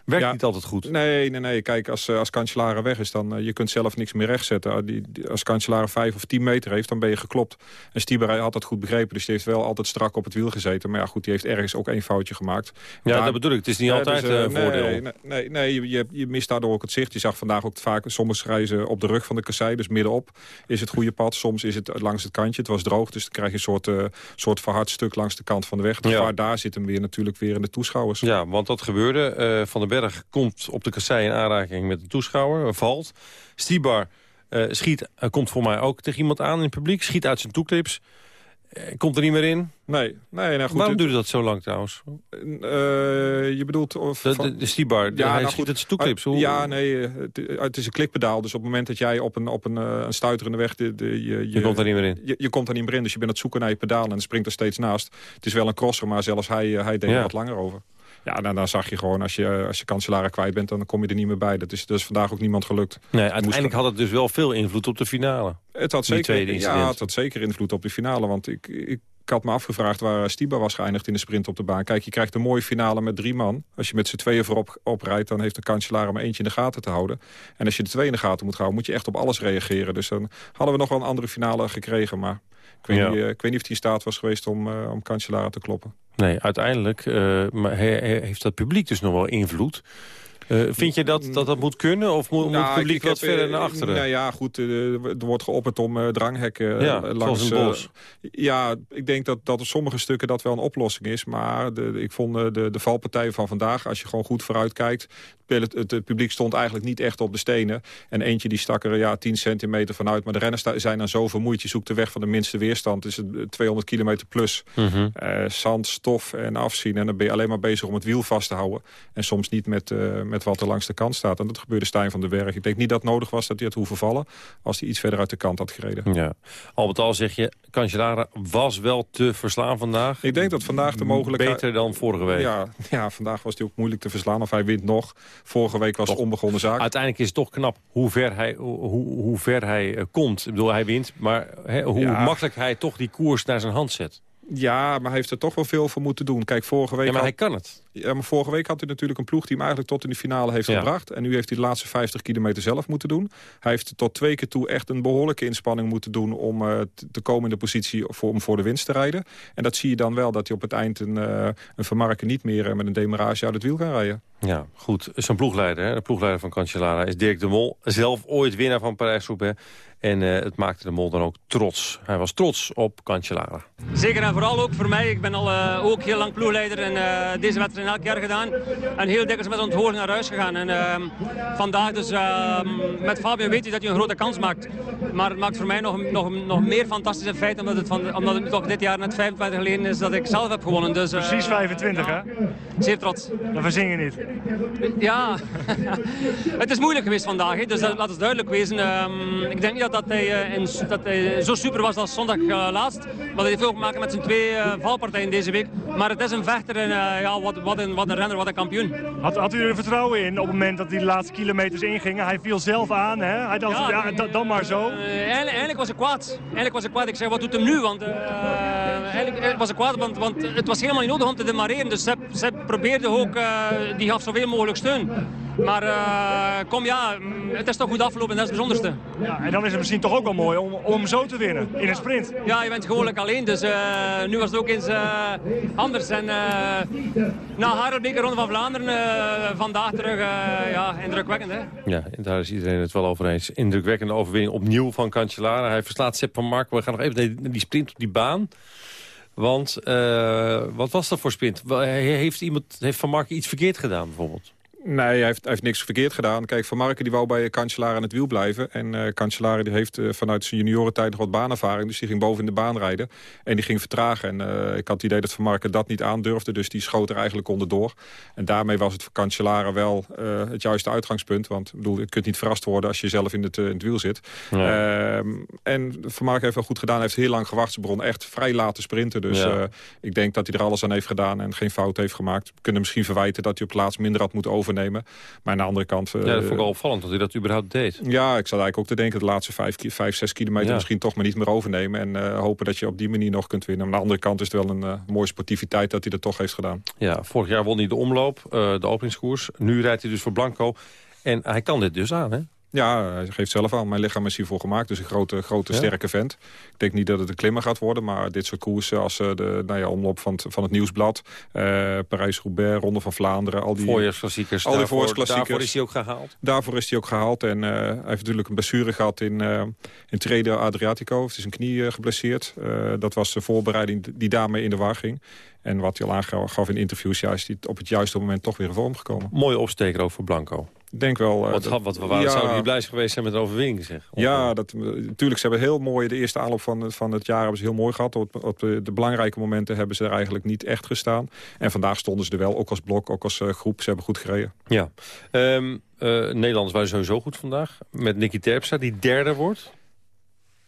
werkt ja, niet altijd goed. Nee, nee, nee. Kijk, als, als Cancellara weg is, dan uh, je kunt zelf niks meer rechtzetten. Die, die, als Cancellara vijf of tien meter heeft, dan ben je geklopt. En Stieber had dat goed begrepen, dus die heeft wel altijd strak op het wiel gezeten. Maar ja, goed, die heeft ergens ook één foutje gemaakt. Ja, Daar, dat bedoel ik. Het is niet altijd dus, een voordeel. Nee, nee, nee, nee je, je, mist daardoor ook het zicht. Je zag vandaag ook vaak, soms reizen op de rug van de kassei, dus middenop is het goede pad. Soms is het langs het kantje, het was droog, dus dan krijg je een soort, uh, soort verhard stuk langs de kant van de weg. Dus Ja. daar zit hem weer natuurlijk weer in de toeschouwers. Ja, want dat gebeurde. Eh, van den Berg komt op de kassei in aanraking met de toeschouwer, eh, valt. Stibar eh, schiet, uh, komt voor mij ook tegen iemand aan in het publiek, schiet uit zijn toeklips. Eh, komt er niet meer in. Nee, nee nou goed. Waarom duurde dat zo lang trouwens? Eh, je bedoelt... Of De, de, de Stibar, Ja, hij nou schiet goed, uit zijn toeklips. Hoe- Ja, nee, eh, het, het is een klikpedaal. Dus op het moment dat jij op een, op een, eh, een stuiterende weg... De, de, je, Je komt er niet meer in. Je, je komt er niet meer in, dus je bent aan het zoeken naar je pedaal... en springt er steeds naast. Het is wel een crosser, maar zelfs hij, eh, hij deed Ja. wat langer over. Ja, nou, dan zag je gewoon, als je, als je kanselaren kwijt bent... dan kom je er niet meer bij. Dat is, dat is vandaag ook niemand gelukt. Nee, Moest- uiteindelijk had het dus wel veel invloed op de finale. Het had zeker, ja, het had zeker invloed op de finale. Want ik, ik, ik had me afgevraagd waar Stiba was geëindigd in de sprint op de baan. Kijk, je krijgt een mooie finale met drie man. Als je met z'n tweeën voorop oprijdt, dan heeft de kanselaar maar eentje in de gaten te houden. En als je de twee in de gaten moet houden, moet je echt op alles reageren. Dus dan hadden we nog wel een andere finale gekregen. Maar ik weet, Ja. niet, eh, ik weet niet of hij in staat was geweest om, eh om Cancellara te kloppen. Nee, uiteindelijk eh, maar he- he- heeft dat publiek dus nog wel invloed. Eh, vind je dat, dat dat moet kunnen? Of moet, moet Nou, het publiek wat heb, verder eh, naar achteren? Nou ja, goed, eh, er wordt geopperd om dranghekken Ja, langs... eh, Bos. ja, ik denk dat, dat op sommige stukken dat wel een oplossing is. Maar de, ik vond de, de valpartijen van vandaag, als je gewoon goed vooruit kijkt... Het, het, het publiek stond eigenlijk niet echt op de stenen. En eentje die stak er ja, 10 centimeter vanuit. Maar de renners zijn dan zo vermoeid. Je zoekt de weg van de minste weerstand. Het is het, eh, 200 kilometer plus. Eh, zand, stof en afzien. En dan ben je alleen maar bezig om het wiel vast te houden. En soms niet met, met wat er langs de kant staat. En dat gebeurde Stijn van den Berg. Ik denk niet dat het nodig was dat hij had hoeven vallen... als hij iets verder uit de kant had gereden. Ja. Al met al zeg je, Cancellara was wel te verslaan vandaag. Ik denk dat vandaag de mogelijkheid... Beter dan vorige week. Ja, ja, vandaag was hij ook moeilijk te verslaan. Of hij wint nog. Vorige week was het onbegonnen zaak. Uiteindelijk is het toch knap hoe ver hij, hoe, hoe ver hij eh, komt. Ik bedoel, hij wint, maar hoe Ja. makkelijk hij toch die koers naar zijn hand zet. Ja, maar hij heeft er toch wel veel voor moeten doen. Kijk, vorige week... Ja, maar had- hij kan het. Ja, maar vorige week had hij natuurlijk een ploeg die hem eigenlijk tot in de finale heeft Ja. gebracht. En nu heeft hij de laatste 50 kilometer zelf moeten doen. Hij heeft tot twee keer toe echt een behoorlijke inspanning moeten doen... om t- te komen in de positie voor, om voor de winst te rijden. En dat zie je dan wel, dat hij op het eind een, eh een vermarken niet meer eh, met een demarage uit het wiel kan rijden. Ja, goed. Zijn ploegleider, hè? de ploegleider van Cancellara, is Dirk de Mol. Zelf ooit winnaar van Parijs-Roubaix. En uh, het maakte de Mol dan ook trots. Hij was trots op Cancellara. Zeker en vooral ook voor mij. Ik ben al uh, ook heel lang ploegleider en uh, deze wedstrijd elk jaar gedaan. En heel dikwijls met onthoren naar huis gegaan. En ehm, vandaag dus ehm, met Fabio weet je dat je een grote kans maakt. Maar het maakt voor mij nog, nog, nog meer fantastische feit. Omdat het, van, omdat het toch dit jaar net 25 geleden is dat ik zelf heb gewonnen. Dus, Precies 25 hè? Zeer trots. Dat verzin je niet. Ja, het is moeilijk geweest vandaag. Hè? Dus dat, laat het duidelijk wezen. Um, ik denk niet dat dat hij, in, dat hij zo super was als zondag uh, laatst. Maar dat heeft ook te maken met zijn twee uh, valpartijen deze week. Maar het is een vechter en ja, wat, wat, een, wat een renner, wat een kampioen. Had, had u er vertrouwen in op het moment dat hij de laatste kilometers ingingen? Hij viel zelf aan, hè? Hij dacht, ja, ja dan maar zo. Eigenlijk, eigenlijk, was ik kwaad. Eigenlijk was ik kwaad. Ik zei, wat doet hem nu? Want eigenlijk was ik kwaad, want, want het was helemaal niet nodig om te demareren. Dus ze, ze probeerde ook, die gaf zoveel mogelijk steun. Maar uh, kom ja, het is toch goed afgelopen en dat is het bijzonderste. Ja, en dan is het misschien toch ook wel mooi om, om zo te winnen in een sprint. Ja, je bent gewoonlijk alleen, dus uh, nu was het ook eens uh, anders. En na Harelbeek Ronde van Vlaanderen vandaag terug, ja, indrukwekkend hè. Ja, daar is iedereen het wel over eens. Indrukwekkende overwinning opnieuw van Cancellara. Hij verslaat Sepp van Mark. We gaan nog even naar die sprint op die baan. Want wat was dat voor sprint? Heeft, iemand, heeft Van Mark iets verkeerd gedaan bijvoorbeeld? Nee, hij heeft, hij heeft niks verkeerd gedaan. Kijk, Van Marken die wou bij Cancellara aan het wiel blijven. En uh, Cancellara die heeft uh, vanuit zijn juniorentijd nog wat baanervaring. Dus die ging boven in de baan rijden. En die ging vertragen. En uh, ik had het idee dat Van Marken dat niet aandurfde. Dus die schoot er eigenlijk onderdoor. En daarmee was het voor Cancellara wel het juiste uitgangspunt. Want bedoel, je kunt niet verrast worden als je zelf in het, in het wiel zit. Ja. Ehm, en Van Marken heeft wel goed gedaan. Hij heeft heel lang gewacht. Ze begon echt vrij laat te sprinten. Dus ja. ik denk dat hij er alles aan heeft gedaan en geen fout heeft gemaakt. We kunnen misschien verwijten dat hij op plaats minder had moeten over overnemen. Maar aan de andere kant... Ja, dat vond ik wel opvallend dat hij dat überhaupt deed. Ja, ik zat eigenlijk ook te denken... de laatste vijf, vijf zes kilometer ja. misschien toch maar niet meer overnemen. En uh, hopen dat je op die manier nog kunt winnen. Maar aan de andere kant is het wel een uh, mooie sportiviteit dat hij dat toch heeft gedaan. Ja, vorig jaar won hij de omloop, de openingskoers. Nu rijdt hij dus voor Blanco. En hij kan dit dus aan, hè? Ja, hij geeft zelf aan. Mijn lichaam is hiervoor gemaakt. Dus een grote, grote ja. sterke vent. Ik denk niet dat het een klimmer gaat worden. Maar dit soort koersen als de nou ja, omloop van het, van het Nieuwsblad. Uh, Parijs-Roubaix, Ronde van Vlaanderen. Al die voorjaarsklassiekers. Al die voorjaarsklassiekers. Daarvoor is hij ook gehaald? Daarvoor is hij ook gehaald. En uh, hij heeft natuurlijk een blessure gehad in, uh, in Trede Adriatico. Het is een knie geblesseerd. dat was de voorbereiding die daarmee in de war ging. En wat hij al aangaf in interviews, ja, is hij op het juiste moment toch weer in vorm gekomen. Mooie opsteker ook voor Blanco. Denk wel... Wat, dat, wat, wat ja, zouden die blij geweest zijn met een overwinning, zeg? Ja, dat, natuurlijk, ze hebben heel mooi... De eerste aanloop van, van het jaar hebben ze heel mooi gehad. Op, op de, de, belangrijke momenten hebben ze er eigenlijk niet echt gestaan. En vandaag stonden ze er wel, ook als blok, ook als uh, groep. Ze hebben goed gereden. Ja. Um, uh, Nederlanders waren sowieso goed vandaag. Met Nicky Terpstra, die derde wordt.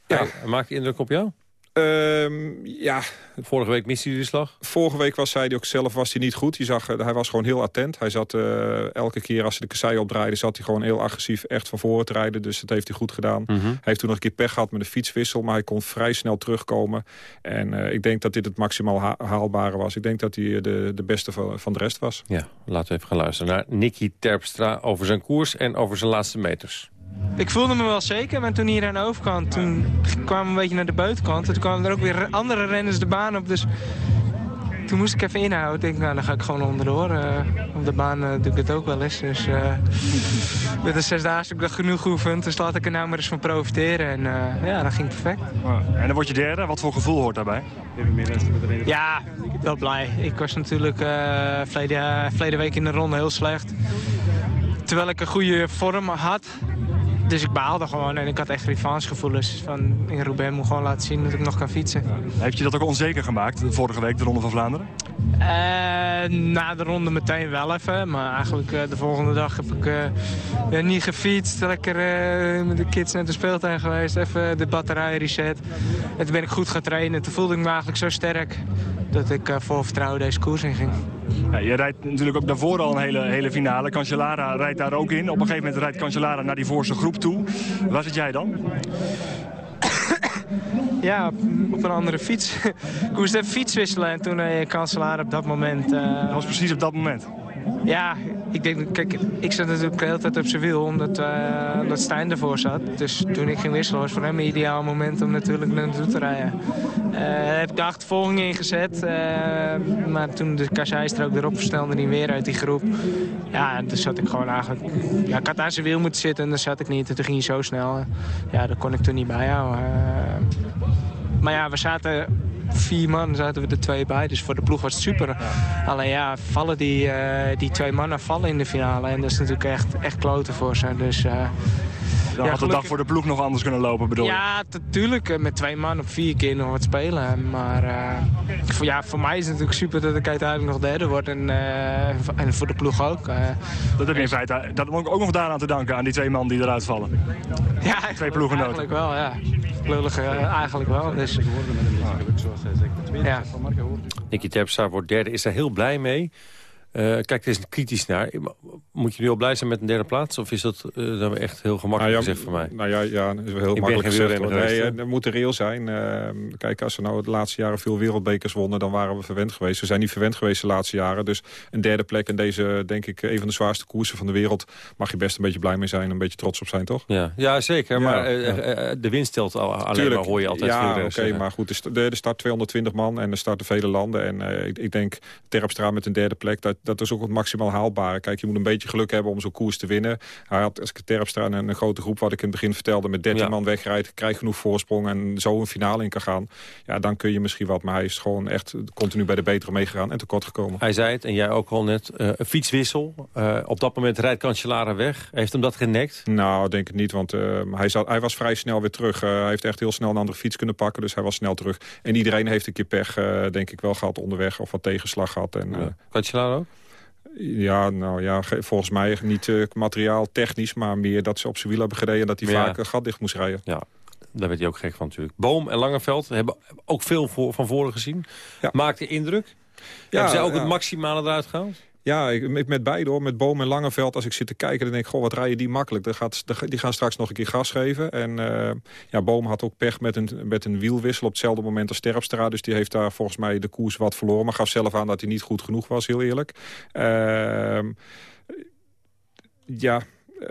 Ja. Hij, maakt indruk op jou? Um, ja. Vorige week miste hij de slag? Vorige week was hij ook zelf was hij niet goed. Je zag, hij was gewoon heel attent. Hij zat uh, elke keer als ze de kassei opdraaide... zat hij gewoon heel agressief echt van voren te rijden. Dus dat heeft hij goed gedaan. Mm -hmm. Hij heeft toen nog een keer pech gehad met een fietswissel... maar hij kon vrij snel terugkomen. En uh, ik denk dat dit het maximaal ha haalbare was. Ik denk dat hij de, de beste van, van de rest was. Ja, laten we even gaan luisteren naar Nicky Terpstra... over zijn koers en over zijn laatste meters. Ik voelde me wel zeker, maar toen hier aan de overkant, toen kwamen we een beetje naar de buitenkant. En toen kwamen er ook weer andere renners de baan op, dus toen moest ik even inhouden. Ik denk, nou, dan ga ik gewoon onderdoor. Uh, op de baan uh, doe ik het ook wel eens. Dus uh, met de zesdaagse heb ik dat genoeg geoefend. Dus laat ik er nou maar eens van profiteren. En ja, dat ging perfect. En dan word je derde. Wat voor gevoel hoort daarbij? Ja, wel blij. Ik was natuurlijk verleden, verleden week in de ronde heel slecht. Terwijl ik een goede vorm had, dus ik baalde gewoon en ik had echt revanchegevoelens. Van in Roubaix moet gewoon laten zien dat ik nog kan fietsen. Ja. Heeft je dat ook onzeker gemaakt, vorige week, de Ronde van Vlaanderen? Uh, na de ronde meteen wel even. Maar eigenlijk uh, de volgende dag heb ik uh, niet gefietst. Lekker met de kids naar de speeltuin geweest. Even de batterij reset. En toen ben ik goed gaan trainen. Toen voelde ik me eigenlijk zo sterk dat ik vol vertrouwen deze koers in ging. Ja, je rijdt natuurlijk ook daarvoor al een hele, hele finale. Cancellara rijdt daar ook in. Op een gegeven moment rijdt Cancellara naar die voorste groep toe. Waar zit jij dan? Ja, op een andere fiets. ik moest even fiets wisselen en toen uh, Cancellara op dat moment... Uh... Dat was precies op dat moment? Ja, ik denk, kijk, ik zat natuurlijk de hele tijd op wiel omdat, uh, omdat Stijn ervoor zat. Dus toen ik ging wisselen was voor hem een ideaal moment om natuurlijk naartoe te rijden. Uh, heb ik de achtervolging ingezet, uh, maar toen de kasseistrook erop versnelde hij weer uit die groep. Ja, toen zat ik gewoon eigenlijk... Ja, ik had aan wiel moeten zitten en dan zat ik niet. En toen ging hij zo snel. Ja, daar kon ik toen niet bijhouden. maar ja, we zaten vier man zaten we er twee bij. Dus voor de ploeg was het super. Alleen ja, vallen die, uh, die twee mannen vallen in de finale. En dat is natuurlijk echt, echt kloten voor ze. Dus, uh, dan ja, had de dag voor de ploeg nog anders kunnen lopen, bedoel je? Ja, natuurlijk. Met twee man op vier keer nog wat spelen. Maar uh, voor, ja, voor mij is het natuurlijk super dat ik uiteindelijk nog derde word. En, uh, en voor de ploeg ook. Uh, dat heb je in feite dat moet ik ook nog daaraan te danken, aan die twee man die eruit vallen. Ja, twee ploegenoten. Eigenlijk wel, ja. Lullig, eigenlijk wel. Dus, ja. Nicky Terpstra wordt derde, is daar heel blij mee. Uh, kijk, er is kritisch naar. Moet je nu al blij zijn met een derde plaats? Of is dat uh, dan echt heel gemakkelijk nou ja, gezegd voor mij? Nou ja, ja dat is wel heel Ik makkelijk gezegd. Nee, uh, moet reëel zijn. kijk, als we nou de laatste jaren veel wereldbekers wonnen... dan waren we verwend geweest. We zijn niet verwend geweest de laatste jaren. Dus een derde plek in deze, denk ik, een van de zwaarste koersen van de wereld... mag je best een beetje blij mee zijn. Een beetje trots op zijn, toch? Ja, ja zeker. Ja, maar ja. de winst telt al, alleen Tuurlijk, maar, hoor je altijd Ja, oké, okay, maar goed. Er start 220 man en er starten vele landen. En ik, ik denk, Terpstra met een derde plek... dat, dat is ook het maximaal haalbare. Kijk, je moet een beetje geluk hebben om zo'n koers te winnen. Hij had, als ik Terpstra en een grote groep, wat ik in het begin vertelde... met 13 man wegrijdt, krijg genoeg voorsprong en zo een finale in kan gaan. Ja, dan kun je misschien wat. Maar hij is gewoon echt continu bij de betere meegegaan en tekort gekomen. Hij zei het, en jij ook al net, uh, een fietswissel. Uh, op dat moment rijdt Cancellara weg. Heeft hem dat genekt? Nou, denk ik niet, want uh, hij, zat, hij was vrij snel weer terug. hij heeft echt heel snel een andere fiets kunnen pakken, dus hij was snel terug. En iedereen heeft een keer pech, denk ik wel, gehad onderweg of wat tegenslag gehad. En, ja. Cancellara ook? Ja, nou ja, volgens mij niet uh, materiaal technisch, maar meer dat ze op zijn wiel hebben gereden... en dat hij ja. vaak een gat dicht moest rijden. Ja, daar werd hij ook gek van natuurlijk. Boom en Langeveld hebben ook veel voor, van voren gezien. Ja. Maakte indruk. Ja, hebben zij ook het maximale eruit gehaald? Ja, ik, met beide hoor. Met Boom en Langeveld, als ik zit te kijken, dan denk ik... goh, wat rijden die makkelijk. Gaat, die gaan straks nog een keer gas geven. En uh, ja, Boom had ook pech met een, met een wielwissel op hetzelfde moment als Terpstra. Dus die heeft daar volgens mij de koers wat verloren. Maar gaf zelf aan dat hij niet goed genoeg was, heel eerlijk. Uh, ja,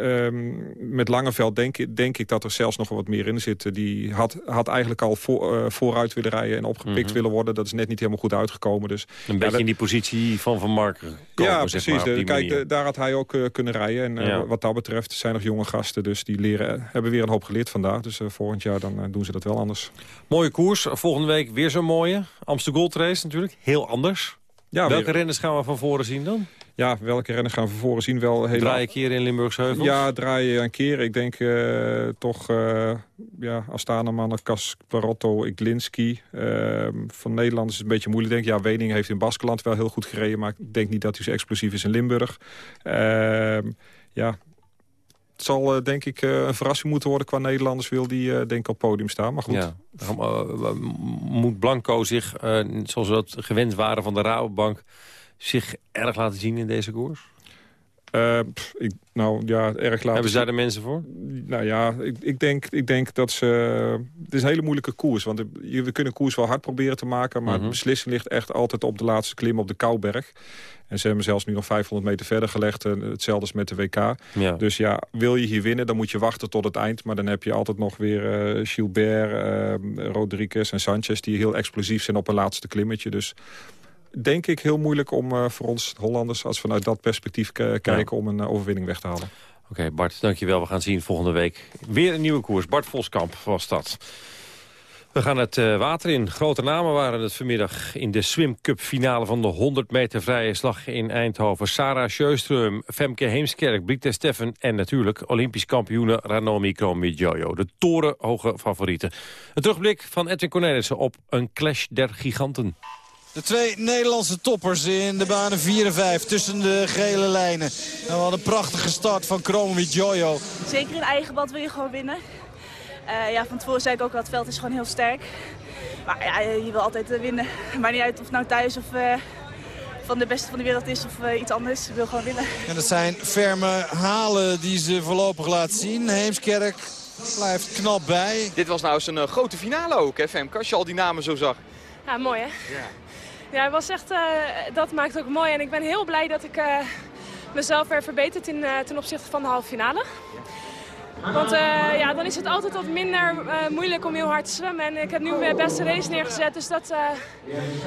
Um, met Langeveld denk, denk ik dat er zelfs nog wat meer in zit. Die had, had eigenlijk al voor, uh, vooruit willen rijden en opgepikt mm -hmm. willen worden. Dat is net niet helemaal goed uitgekomen. Dus, een beetje in die positie van Van komen, Ja, precies. Zeg maar, de, kijk, de, daar had hij ook uh, kunnen rijden. En uh, ja. wat dat betreft zijn nog jonge gasten. Dus die leren, hebben weer een hoop geleerd vandaag. Dus volgend jaar dan doen ze dat wel anders. Mooie koers. Volgende week weer zo'n mooie. Amsterdam Gold Race natuurlijk. Heel anders. Ja, Welke weer... renners gaan we van voren zien dan? Ja, welke renners gaan we van voren zien? Wel hele... Draai een keer in Limburgse Heuvels? Ja, draai je een keer. Ik denk uh, toch uh, ja, Astana mannen, Kasparotto, Iglinski. Uh, van Nederland is het een beetje moeilijk. Denk. Ja, Wening heeft in Baskeland wel heel goed gereden. Maar ik denk niet dat hij zo explosief is in Limburg. Ehm, ja, het zal uh, denk ik een verrassing moeten worden qua Nederlanders wil die denk ik op podium staan. Maar goed. Ja. moet Blanco zich, zoals we dat gewend waren van de Rabobank zich erg laten zien in deze koers? Uh, ik, nou ja, erg laten Hebben ze daar de mensen voor? Nou ja, ik, ik, denk, ik denk dat ze... Het is een hele moeilijke koers. Want we kunnen koers wel hard proberen te maken... maar het beslissen ligt echt altijd op de laatste klim op de Kouberg. En ze hebben zelfs nu nog 500 meter verder gelegd. Hetzelfde als met de WK. Ja. Dus ja, wil je hier winnen, dan moet je wachten tot het eind. Maar dan heb je altijd nog weer uh, Gilbert, Rodriguez en Sanchez... die heel explosief zijn op een laatste klimmetje. Dus denk ik heel moeilijk om uh, voor ons Hollanders... als we vanuit dat perspectief kijken ja. om een uh, overwinning weg te halen. Oké, okay, Bart, dankjewel. We gaan zien volgende week weer een nieuwe koers. Bart Voskamp was dat. We gaan het uh, water in. Grote namen waren het vanmiddag in de Swim Cup finale van de 100 meter vrije slag in Eindhoven. Sarah Sjöström, Femke Heemskerk, Brigitte Steffen en natuurlijk Olympisch kampioene Ranomi Kromowidjojo. De torenhoge favorieten. Een terugblik van Edwin Cornelissen op een clash der giganten. De twee Nederlandse toppers in de banen 4 en 5 tussen de gele lijnen. En we hadden een prachtige start van Kromovi Jojo. Zeker in eigen bad wil je gewoon winnen. Uh, ja, van tevoren zei ik ook al, het veld is gewoon heel sterk. Maar ja, je wil altijd uh, winnen. Maakt niet uit of het nou thuis of uh, van de beste van de wereld is of iets anders. Je wil gewoon winnen. En dat zijn ferme halen die ze voorlopig laten zien. Heemskerk blijft knap bij. Dit was nou eens een grote finale ook, hè Femke, als je al die namen zo zag. Ja, mooi hè? Ja. Ja, het was echt, uh, dat maakt ook mooi. En ik ben heel blij dat ik uh, mezelf weer verbeterd in, uh, ten opzichte van de halve finale. Want uh, ja, dan is het altijd wat minder uh, moeilijk om heel hard te zwemmen. En ik heb nu mijn beste race neergezet, dus dat, uh,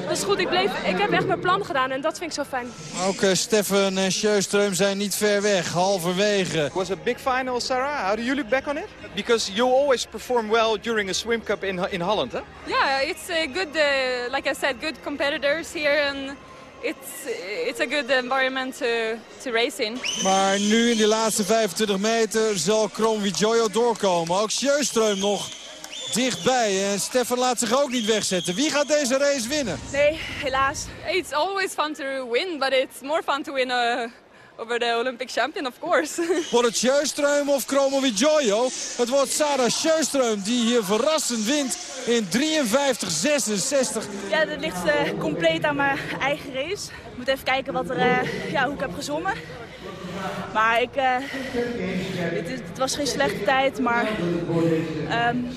dat is goed. Ik, bleef, ik heb echt mijn plan gedaan en dat vind ik zo fijn. Ook Steffen en Sjöström zijn niet ver weg, halverwege. It was a big final, Sarah. How do you look back on it? Because you always perform well during a swim cup in, in Holland, huh? Yeah, it's a good, like I said, good competitors here. And it's, it's a good environment to, to race in. Maar nu in die laatste 25 meter zal Kromwidjojo doorkomen. Ook Sjöström nog dichtbij. En Stefan laat zich ook niet wegzetten. Wie gaat deze race winnen? Nee, helaas. It's always fun to win, but it's more fun to win a over de Olympic champion, of course. Wordt het Sjöström of Kromowidjojo? Het wordt Sarah Sjöström die hier verrassend wint in 53-66. Ja, dat ligt uh, compleet aan mijn eigen race. Ik moet even kijken wat er, uh, ja, hoe ik heb gezongen. Maar ik, uh, het, het, was geen slechte tijd, maar um,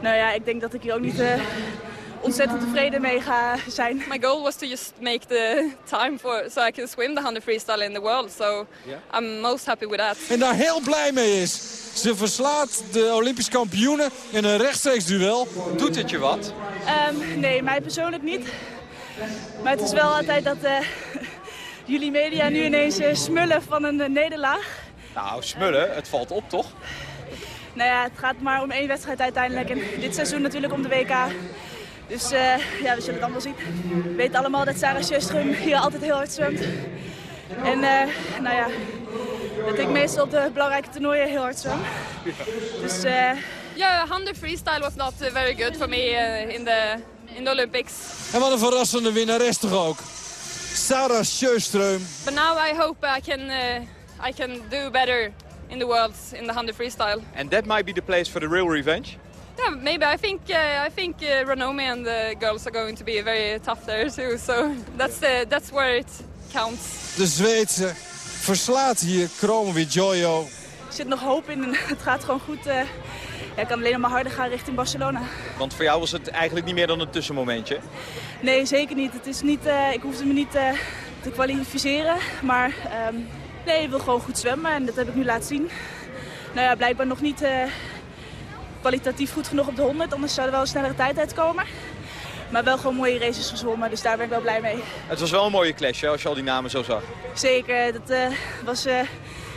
nou ja, ik denk dat ik hier ook niet ontzettend tevreden mee ga zijn. My goal was to just make the time for so I can swim the 100 freestyle in the world. So yeah. I'm most happy with that. En daar heel blij mee is. Ze verslaat de Olympisch kampioenen in een rechtstreeks duel. Doet het je wat? Um, nee, mij persoonlijk niet. Maar het is wel altijd dat uh, jullie media nu ineens uh, smullen van een uh, nederlaag. Nou, smullen, het valt op toch? Nou ja, het gaat maar om één wedstrijd uiteindelijk. En dit seizoen natuurlijk om de WK. Dus uh, ja, we zullen het allemaal zien. We weten allemaal dat Sarah Sjöström hier altijd heel hard zwemt. En uh, nou ja, dat ik meestal op de belangrijke toernooien heel hard zwem. Dus uh, yeah, 100 freestyle was not very good for me in the in the Olympics. En wat een verrassende winnares toch ook. Sarah Sjöström. But now I hope I can I can do better in the world in the 100 freestyle. And that might be the place for the real revenge. Yeah, maybe. I think uh, I think uh, Ranomi and the girls are going to be very tough there too. So that's the, that's where it counts. De Zweedse verslaat hier Kromovi Jojo. Er zit nog hoop in en het gaat gewoon goed. Uh, ja, ik kan alleen maar harder gaan richting Barcelona. Want voor jou was het eigenlijk niet meer dan een tussenmomentje? Nee, zeker niet. Het is niet uh, ik hoefde me niet uh, te kwalificeren. Maar um, nee, ik wil gewoon goed zwemmen en dat heb ik nu laten zien. Nou ja, blijkbaar nog niet kwalitatief goed genoeg op de 100. Anders zou er wel een snellere tijd uitkomen. Maar wel gewoon mooie races gezwommen, dus daar ben ik wel blij mee. Het was wel een mooie clash hè, als je al die namen zo zag. Zeker, dat uh, was uh,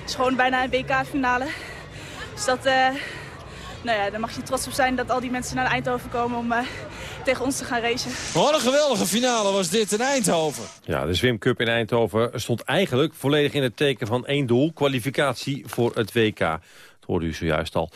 is gewoon bijna een WK-finale. Dus dat, uh, nou ja, daar mag je trots op zijn dat al die mensen naar Eindhoven komen om tegen ons te gaan racen. Wat een geweldige finale was dit in Eindhoven. Ja, de Swim Cup in Eindhoven stond eigenlijk volledig in het teken van één doel. Kwalificatie voor het WK. Dat hoorde u zojuist al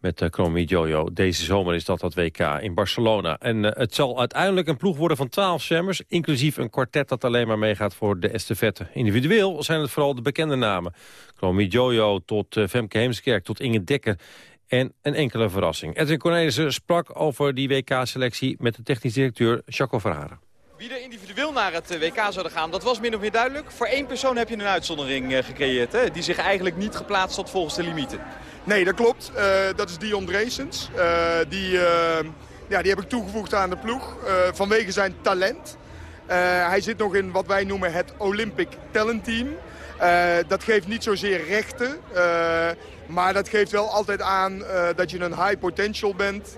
met uh, Chromi Jojo. Deze zomer is dat dat WK in Barcelona. En uh, het zal uiteindelijk een ploeg worden van 12 zwemmers... inclusief een kwartet dat alleen maar meegaat voor de estafette. Individueel zijn het vooral de bekende namen. Chromi Jojo tot uh, Femke Heemskerk tot Inge Dekker en een enkele verrassing. Edwin Cornelissen sprak over die WK-selectie met de technisch directeur Jaco Verharen. Wie er individueel naar het WK zouden gaan, dat was min of meer duidelijk. Voor één persoon heb je een uitzondering gecreëerd, hè? die zich eigenlijk niet geplaatst had volgens de limieten. Nee, dat klopt. Uh, dat is Dion Dresens. Die, ja, die heb ik toegevoegd aan de ploeg vanwege zijn talent. hij zit nog in wat wij noemen het Olympic Talent Team. dat geeft niet zozeer rechten, maar dat geeft wel altijd aan dat je een high potential bent.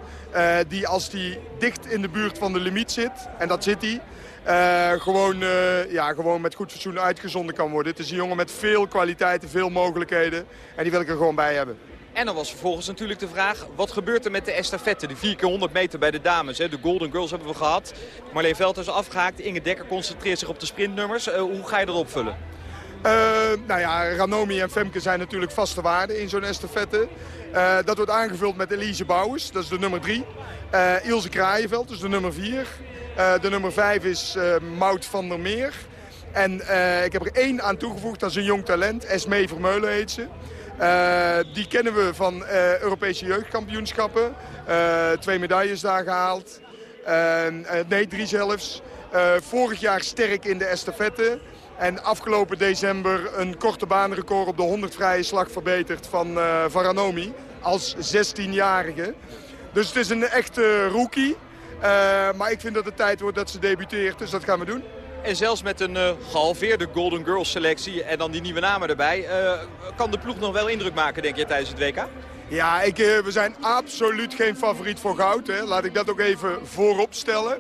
Die als die dicht in de buurt van de limiet zit, en dat zit hij... Uh, gewoon, uh, ja, gewoon met goed fatsoen uitgezonden kan worden. Het is een jongen met veel kwaliteiten, veel mogelijkheden. En die wil ik er gewoon bij hebben. En dan was vervolgens natuurlijk de vraag, wat gebeurt er met de estafette? De 4 keer 100 meter bij de dames. Hè? De Golden Girls hebben we gehad. Marleen is afgehaakt. Inge Dekker concentreert zich op de sprintnummers. Hoe ga je dat opvullen? Uh, nou ja, Ranomi en Femke zijn natuurlijk vaste waarden in zo'n estafette. Uh, dat wordt aangevuld met Elise Bouwers, dat is de nummer 3. Ilse Kraaienveld, is de nummer 4. de nummer 5 is Mout van der Meer. En ik heb er één aan toegevoegd, dat is een jong talent. Esmee Vermeulen heet ze. Die kennen we van Europese jeugdkampioenschappen. Twee medailles daar gehaald. nee, drie zelfs. vorig jaar sterk in de estafette. En afgelopen december een korte baanrecord op de 100 vrije slag verbeterd van Varanomi. Als 16-jarige. Dus het is een echte rookie. maar ik vind dat het tijd wordt dat ze debuteert, dus dat gaan we doen. En zelfs met een uh, gehalveerde Golden Girls selectie en dan die nieuwe namen erbij... Uh, kan de ploeg nog wel indruk maken, denk je, tijdens het WK? Ja, ik, uh, we zijn absoluut geen favoriet voor goud. Hè. Laat ik dat ook even voorop stellen.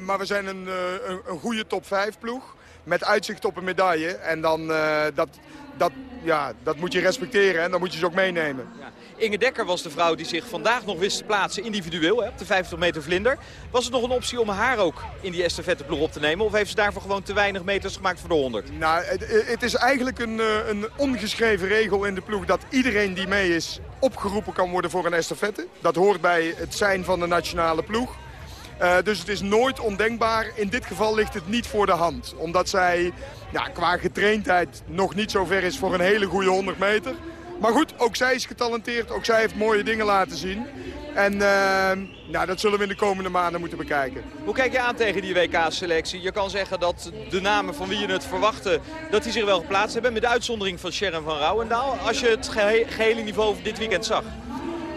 maar we zijn een, een, een goede top 5 ploeg met uitzicht op een medaille. En dan, dat, dat, ja, dat moet je respecteren en dan moet je ze ook meenemen. Ja. Inge Dekker was de vrouw die zich vandaag nog wist te plaatsen individueel hè, op de 50 meter vlinder. Was het nog een optie om haar ook in die estafetteploeg op te nemen? Of heeft ze daarvoor gewoon te weinig meters gemaakt voor de 100? Nou, het, het is eigenlijk een, eh, een ongeschreven regel in de ploeg dat iedereen die mee is opgeroepen kan worden voor een estafette. Dat hoort bij het zijn van de nationale ploeg. Uh, dus het is nooit ondenkbaar. In dit geval ligt het niet voor de hand. Omdat zij ja, qua getraindheid nog niet zo ver is voor een hele goede 100 meter. Maar goed, ook zij is getalenteerd. Ook zij heeft mooie dingen laten zien. En nou, dat zullen we in de komende maanden moeten bekijken. Hoe kijk je aan tegen die WK-selectie? Je kan zeggen dat de namen van wie je het verwachtte, dat die zich wel geplaatst hebben. Met de uitzondering van Sharon van Rouwendaal. Als je het gehele niveau dit weekend zag.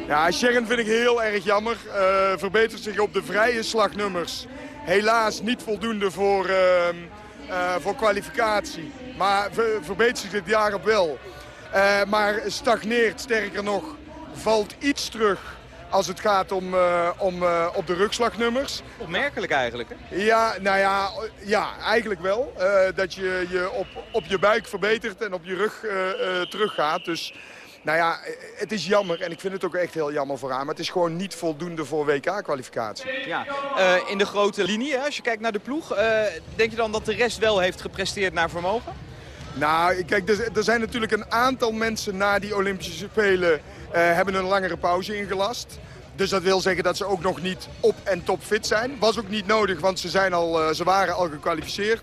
Ja, Sharon vind ik heel erg jammer. Uh, verbetert zich op de vrije slagnummers. Helaas niet voldoende voor, uh, uh, voor kwalificatie. Maar ver verbetert zich dit jaar op wel. Uh, maar stagneert, sterker nog, valt iets terug als het gaat om, uh, om uh, op de rugslagnummers. Opmerkelijk eigenlijk, hè? Ja, nou ja, ja eigenlijk wel. dat je je op, op je buik verbetert en op je rug teruggaat. Dus nou ja, het is jammer en ik vind het ook echt heel jammer voor haar. Maar het is gewoon niet voldoende voor WK-kwalificatie. Ja, in de grote linie, als je kijkt naar de ploeg, denk je dan dat de rest wel heeft gepresteerd naar vermogen? Nou, kijk, er, zijn natuurlijk een aantal mensen na die Olympische Spelen... Uh, hebben een langere pauze ingelast. Dus dat wil zeggen dat ze ook nog niet op en top fit zijn. Was ook niet nodig, want ze, zijn al, ze waren al gekwalificeerd.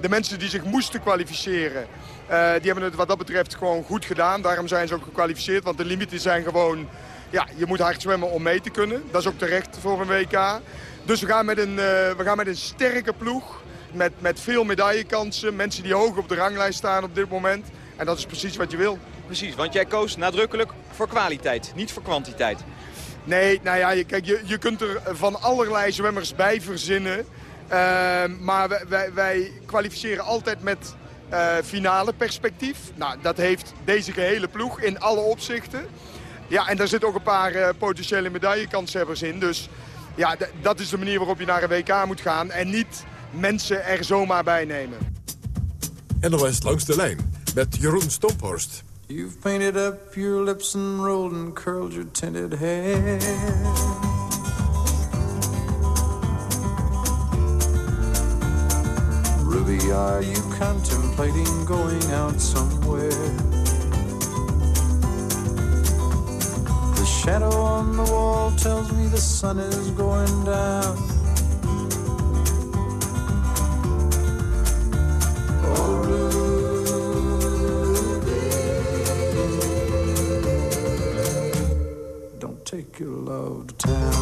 De mensen die zich moesten kwalificeren, die hebben het wat dat betreft gewoon goed gedaan. Daarom zijn ze ook gekwalificeerd, want de limieten zijn gewoon... Ja, je moet hard zwemmen om mee te kunnen. Dat is ook terecht voor een WK. Dus we gaan met een, we gaan met een sterke ploeg met, met veel medaillekansen. Mensen die hoog op de ranglijst staan op dit moment. En dat is precies wat je wil. Precies, want jij koos nadrukkelijk voor kwaliteit, niet voor kwantiteit. Nee, nou ja, kijk, je, je kunt er van allerlei zwemmers bij verzinnen. Uh, maar wij, wij, wij, kwalificeren altijd met uh, finale perspectief. Nou, dat heeft deze gehele ploeg in alle opzichten. Ja, en daar zitten ook een paar uh, potentiële medaillekanshebbers in. Dus ja, dat is de manier waarop je naar een WK moet gaan. En niet mensen er zomaar bij nemen. NOS langs de lijn met Jeroen Stomphorst. You've painted up your lips and rolled and curled your tinted hair. Are you contemplating going out somewhere? The shadow on the wall tells me the sun is going down. Oh, Don't take your love to town.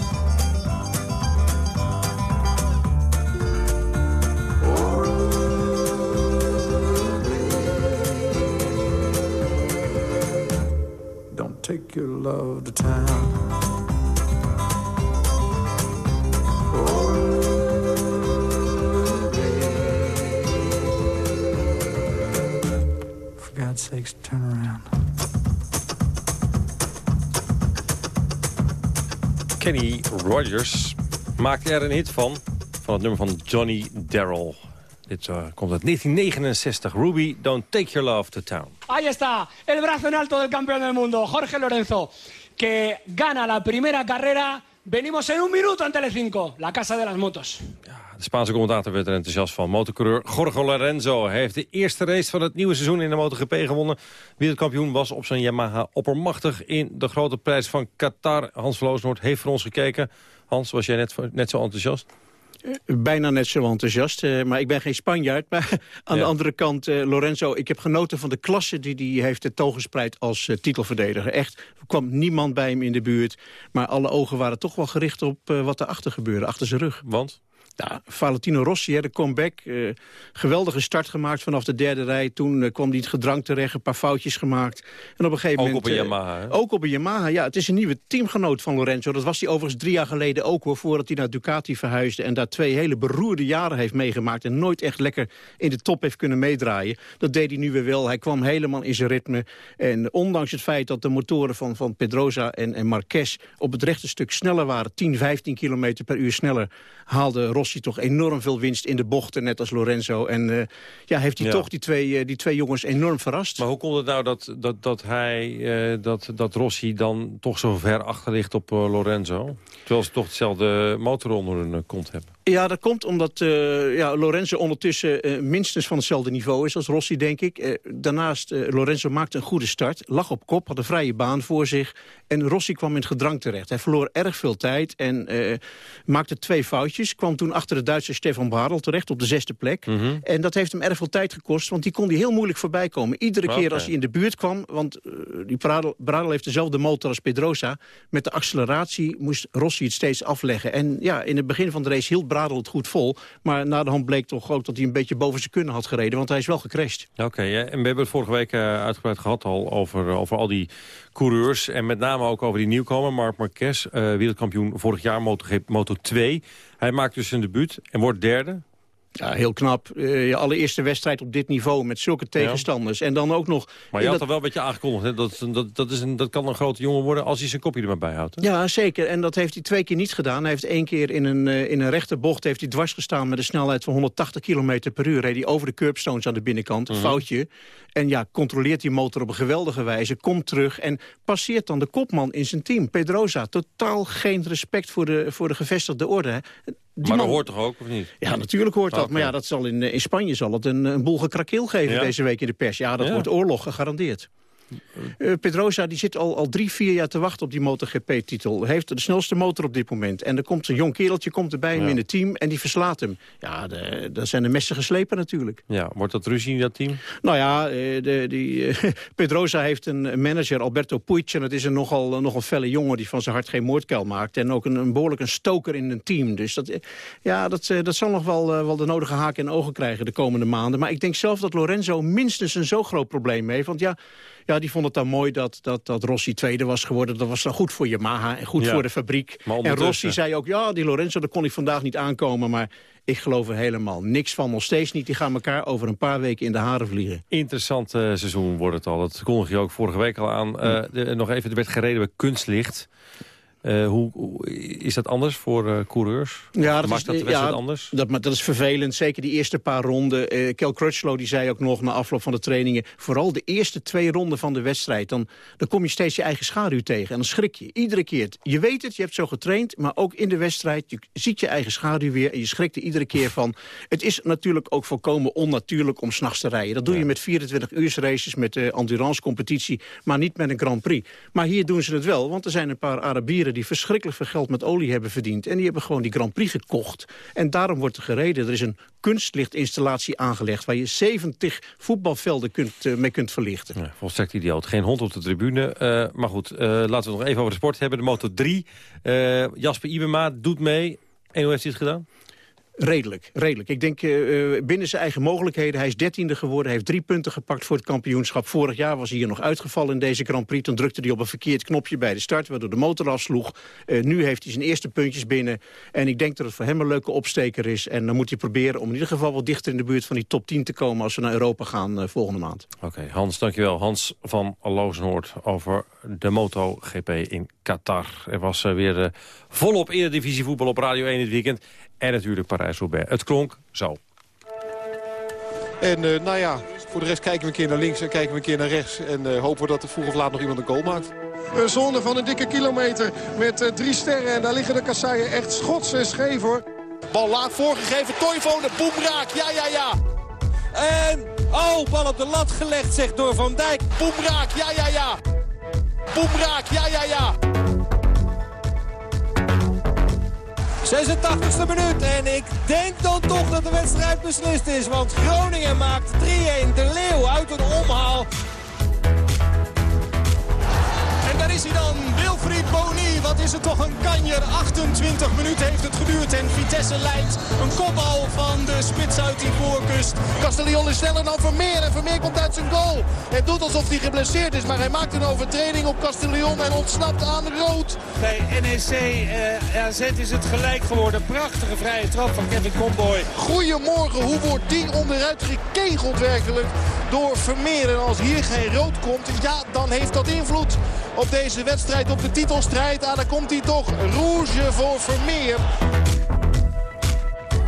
Take your love to town. For God's sakes, turn around. Kenny Rogers maakte er een hit van, van het nummer van Johnny Darrell. Dit uh, komt uit 1969. Ruby, Don't Take Your Love to Town. Ahí está, el brazo en alto del campeón del mundo, Jorge Lorenzo, que gana la primera carrera. Venimos en un minuto en Telecinco, la casa de las motos. De Spaanse commentator werd er enthousiast van. Motorcoureur Jorge Lorenzo heeft de eerste race van het nieuwe seizoen in de MotoGP gewonnen. Wereldkampioen was op zijn Yamaha oppermachtig in de grote prijs van Qatar. Hans Vloosnoord heeft voor ons gekeken. Hans, was jij net, net zo enthousiast? Bijna net zo enthousiast, uh, maar ik ben geen Spanjaard. Maar aan ja. de andere kant, uh, Lorenzo, ik heb genoten van de klasse... die hij heeft toegespreid als uh, titelverdediger. Echt, er kwam niemand bij hem in de buurt. Maar alle ogen waren toch wel gericht op wat erachter gebeurde, achter zijn rug. Want? Ja, Valentino Rossi, hè, de comeback. Uh, geweldige start gemaakt vanaf de derde rij. Toen uh, kwam hij het gedrang terecht, een paar foutjes gemaakt. En op een gegeven ook moment... Ook op een Yamaha, hè? Ook op een Yamaha, ja. Het is een nieuwe teamgenoot van Lorenzo. Dat was hij overigens drie jaar geleden ook, hoor. Voordat hij naar Ducati verhuisde. En daar twee hele beroerde jaren heeft meegemaakt. En nooit echt lekker in de top heeft kunnen meedraaien. Dat deed hij nu weer wel. Hij kwam helemaal in zijn ritme. En ondanks het feit dat de motoren van, van Pedrosa en, en Marquez... op het rechte stuk sneller waren, 10, 15 kilometer per uur sneller... haalde Rossi toch enorm veel winst in de bochten, net als Lorenzo. En uh, ja, heeft hij Ja. toch die twee, uh, die twee jongens enorm verrast. Maar hoe komt het nou dat, dat, dat hij, uh, dat, dat Rossi dan toch zo ver achter ligt op Lorenzo? Terwijl ze toch hetzelfde motor onder hun kont hebben. Ja, dat komt omdat uh, ja, Lorenzo ondertussen uh, minstens van hetzelfde niveau is als Rossi, denk ik. Uh, daarnaast, Lorenzo maakte een goede start, lag op kop, had een vrije baan voor zich. En Rossi kwam in het gedrang terecht. Hij verloor erg veel tijd en maakte twee foutjes. Kwam toen achter de Duitse Stefan Bradl terecht op de zesde plek. Mhm. Mm -hmm. En dat heeft hem erg veel tijd gekost, want die kon hij heel moeilijk voorbij komen. Iedere Okay. keer als hij in de buurt kwam, want die heeft dezelfde motor als Pedrosa. Met de acceleratie moest Rossi het steeds afleggen. En ja, in het begin van de race hield het goed vol. Maar na de hand bleek toch ook dat hij een beetje boven zijn kunnen had gereden. Want hij is wel gecrashed. Oké, en we hebben het vorige week uh, uitgebreid gehad al over, over al die coureurs. En met name ook over die nieuwkomer, Marc Marquez. Uh, wereldkampioen vorig jaar Moto, Moto 2. Hij maakt dus een debuut en wordt derde. Ja, heel knap. Uh, je allereerste wedstrijd op dit niveau met zulke tegenstanders. Ja. En dan ook nog... Maar je had dat... er wel een beetje aangekondigd. Hè? Dat, dat, dat, is een, dat kan een grote jongen worden als hij zijn kopje er maar bij houdt. Hè? Ja, zeker. En dat heeft hij twee keer niet gedaan. Hij heeft één keer in een, uh, in een rechte bocht heeft hij dwars gestaan... met een snelheid van 180 km per uur. Reed hij over de curbstones aan de binnenkant. Een mm -hmm. foutje. En ja, controleert die motor op een geweldige wijze. Komt terug en passeert dan de kopman in zijn team. Pedrosa. Totaal geen respect voor de, voor de gevestigde orde. Hè? Die maar dat man... hoort toch ook, of niet? Ja, natuurlijk hoort dat. Okay. Maar ja, dat zal in, in Spanje zal het een, een boel gekrakeel geven ja. deze week in de pers. Ja, dat ja. wordt oorlog, gegarandeerd. Uh, Pedrosa die zit al, al drie, vier jaar te wachten op die MotoGP-titel. Heeft de snelste motor op dit moment. En er komt een jong kereltje komt er bij hem in het team en die verslaat hem. Ja, daar zijn de messen geslepen natuurlijk. Ja, wordt dat ruzie in dat team? Nou ja, de, die, uh, Pedrosa heeft een manager, Alberto Puig. En dat is een nogal, nogal felle jongen die van zijn hart geen moordkuil maakt. En ook een, een behoorlijk een stoker in een team. Dus dat, ja, dat, dat zal nog wel, wel de nodige haken en ogen krijgen de komende maanden. Maar ik denk zelf dat Lorenzo minstens een zo groot probleem heeft. Want ja... Ja, die vond het dan mooi dat, dat, dat Rossi tweede was geworden. Dat was dan goed voor Yamaha en goed ja. voor de fabriek. En Rossi zei ook, ja, die Lorenzo, daar kon ik vandaag niet aankomen. Maar ik geloof er helemaal niks van, nog steeds niet. Die gaan elkaar over een paar weken in de haren vliegen. Interessant uh, seizoen wordt het al. Dat kondig je ook vorige week al aan. Uh, de, nog even, er werd gereden bij kunstlicht. Uh, hoe, hoe, is dat anders voor uh, coureurs? Ja, dat Maakt is, dat de wedstrijd ja, anders? Dat, maar dat is vervelend. Zeker die eerste paar ronden. Uh, Kel Crutchlow die zei ook nog na afloop van de trainingen... vooral de eerste twee ronden van de wedstrijd... Dan, dan kom je steeds je eigen schaduw tegen. En dan schrik je iedere keer. Je weet het, je hebt zo getraind. Maar ook in de wedstrijd, je ziet je eigen schaduw weer... en je schrikt er iedere keer van. Het is natuurlijk ook volkomen onnatuurlijk om s'nachts te rijden. Dat doe je met 24 uur races, met de endurance competitie... maar niet met een Grand Prix. Maar hier doen ze het wel, want er zijn een paar Arabieren die verschrikkelijk veel geld met olie hebben verdiend. En die hebben gewoon die Grand Prix gekocht. En daarom wordt er gereden. Er is een kunstlichtinstallatie aangelegd... waar je 70 voetbalvelden kunt, uh, mee kunt verlichten. Ja, volstrekt idioot. Geen hond op de tribune. Uh, maar goed, uh, laten we nog even over de sport hebben. De Moto 3. Jasper Ibema doet mee. En hoe heeft hij het gedaan? Redelijk, redelijk. Ik denk uh, binnen zijn eigen mogelijkheden. Hij is dertiende geworden, heeft drie punten gepakt voor het kampioenschap. Vorig jaar was hij hier nog uitgevallen in deze Grand Prix. Toen drukte hij op een verkeerd knopje bij de start, waardoor de motor afsloeg. Uh, nu heeft hij zijn eerste puntjes binnen. En ik denk dat het voor hem een leuke opsteker is. En dan moet hij proberen om in ieder geval wat dichter in de buurt van die top 10 te komen... als we naar Europa gaan volgende maand. Oké, Hans, dankjewel. Hans van Lozenhoort over de MotoGP in Qatar. Er was weer volop Eredivisie voetbal op Radio 1 dit weekend. En natuurlijk Parijs-Roubaix. Het klonk zo. En uh, nou ja, voor de rest kijken we een keer naar links en kijken we een keer naar rechts. En uh, hopen we dat er vroeg of laat nog iemand een goal maakt. Een zone van een dikke kilometer met uh, drie sterren. En daar liggen de kasseien echt schots en scheef hoor. Bal laag voorgegeven, Toivonen, boemraak, ja ja ja. En, oh, bal op de lat gelegd zegt door Van Dijk. Boemraak, ja ja ja. Boemraak, ja ja ja. 86e minuut en ik denk dan toch dat de wedstrijd beslist is. Want Groningen maakt 3-1 de Leeuw uit een omhaal. Daar is hij dan, Wilfried Boni. Wat is het toch een kanjer. 28 minuten heeft het geduurd en Vitesse leidt. Een kopbal van de spits uit die voorkust. Castellion is sneller dan Vermeer en Vermeer komt uit zijn goal. Het doet alsof hij geblesseerd is, maar hij maakt een overtreding op Castellion en ontsnapt aan rood. Bij NEC uh, AZ is het gelijk geworden. Prachtige vrije trap van Kevin Comboy. Goedemorgen, hoe wordt die onderuit gekegeld werkelijk door Vermeer. En als hier geen rood komt, ja, dan heeft dat invloed op deze wedstrijd, op de titelstrijd. Ah, daar komt hij toch. Rouge voor Vermeer.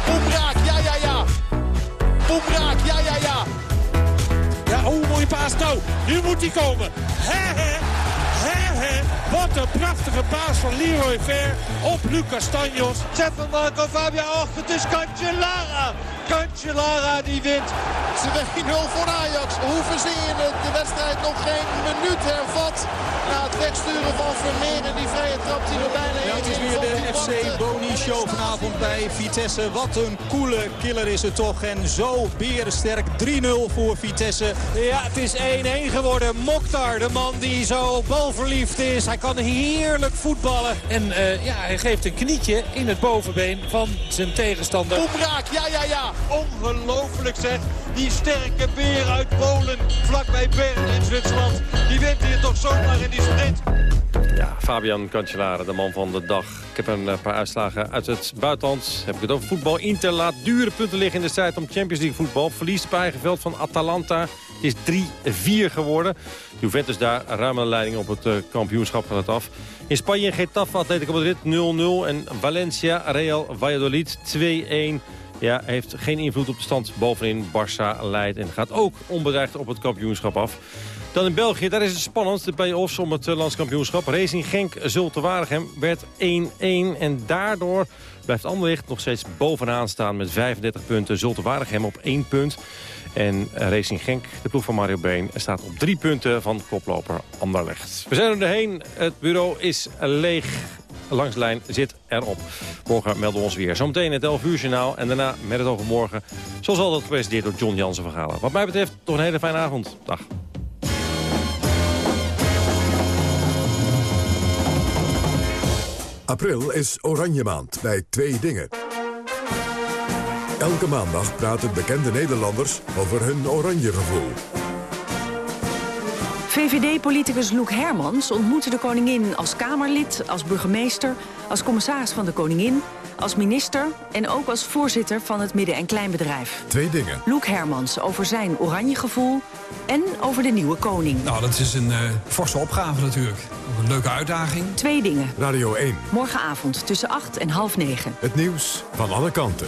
Boemraak, ja, ja, ja. Boemraak, ja, ja, ja. Ja, oh, mooie paas nou. Nu moet hij komen. He, he. He, he. Wat een prachtige paas van Leroy Ver op Luc Castanjos. Zet van Marco Fabia. Och, het is Cancellara. Cancellara die wint 2-0 voor Ajax. Hoeven ze in de wedstrijd nog geen minuut hervat. Na het wegsturen van Vermeer en die vrije trap die er bijna ja, Het is weer de FC Boni show vanavond bij Vitesse. Wat een coole killer is het toch. En zo berensterk 3-0 voor Vitesse. Ja, het is 1-1 geworden. Mokhtar, de man die zo balverliefd is. Hij kan heerlijk voetballen. En uh, ja, hij geeft een knietje in het bovenbeen van zijn tegenstander. Boemraak, ja, ja, ja. Ongelooflijk zeg. Die sterke beer uit Polen, vlakbij Bern in Zwitserland. Die wint hier toch zomaar in die sprint. Ja, Fabian Cancellara, de man van de dag. Ik heb een paar uitslagen uit het buitenland. Heb ik het over voetbal. Inter laat dure punten liggen in de strijd om Champions League voetbal. Verliest op eigen veld van Atalanta. Het is 3-4 geworden. Juventus daar ruim een leiding op het uh, kampioenschap van het af. In Spanje Getafe, Atletico Madrid 0-0. En Valencia, Real Valladolid 2-1. Ja, heeft geen invloed op de stand bovenin. Barça leidt en gaat ook onbedreigd op het kampioenschap af. Dan in België, daar is het spannend. De play-offs om het landskampioenschap. Racing Genk, Zulte Waregem werd 1-1. En daardoor blijft Anderlecht nog steeds bovenaan staan met 35 punten. Zulte Waregem op 1 punt. En Racing Genk, de ploeg van Mario Been, staat op drie punten van koploper Anderlecht. We zijn er doorheen. Het bureau is leeg. Langs de lijn zit erop. Morgen melden we ons weer. Zometeen het 11 uur journaal en daarna met het overmorgen. Zoals altijd gepresenteerd door John Jansen van. Wat mij betreft, toch een hele fijne avond. Dag. April is Oranje Maand bij Twee Dingen. Elke maandag praten bekende Nederlanders over hun oranje gevoel. VVD-politicus Loek Hermans ontmoette de koningin als Kamerlid, als burgemeester, als commissaris van de koningin, als minister en ook als voorzitter van het midden- en kleinbedrijf. Twee dingen. Loek Hermans over zijn oranje gevoel en over de nieuwe koning. Nou, dat is een uh, forse opgave natuurlijk. Een leuke uitdaging. Twee dingen. Radio 1. Morgenavond tussen 8 en half 9. Het nieuws van alle kanten.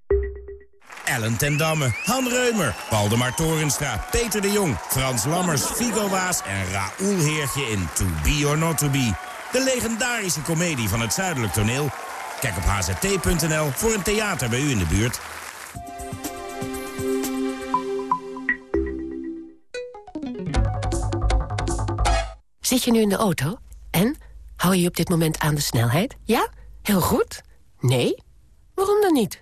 Ellen ten Damme, Han Reumer, Waldemar Torenstra, Peter de Jong... Frans Lammers, Figo Waas en Raoul Heertje in To Be or Not To Be. De legendarische komedie van het Zuidelijk Toneel. Kijk op hzt.nl voor een theater bij u in de buurt. Zit je nu in de auto? En? Hou je op dit moment aan de snelheid? Ja? Heel goed? Nee? Waarom dan niet?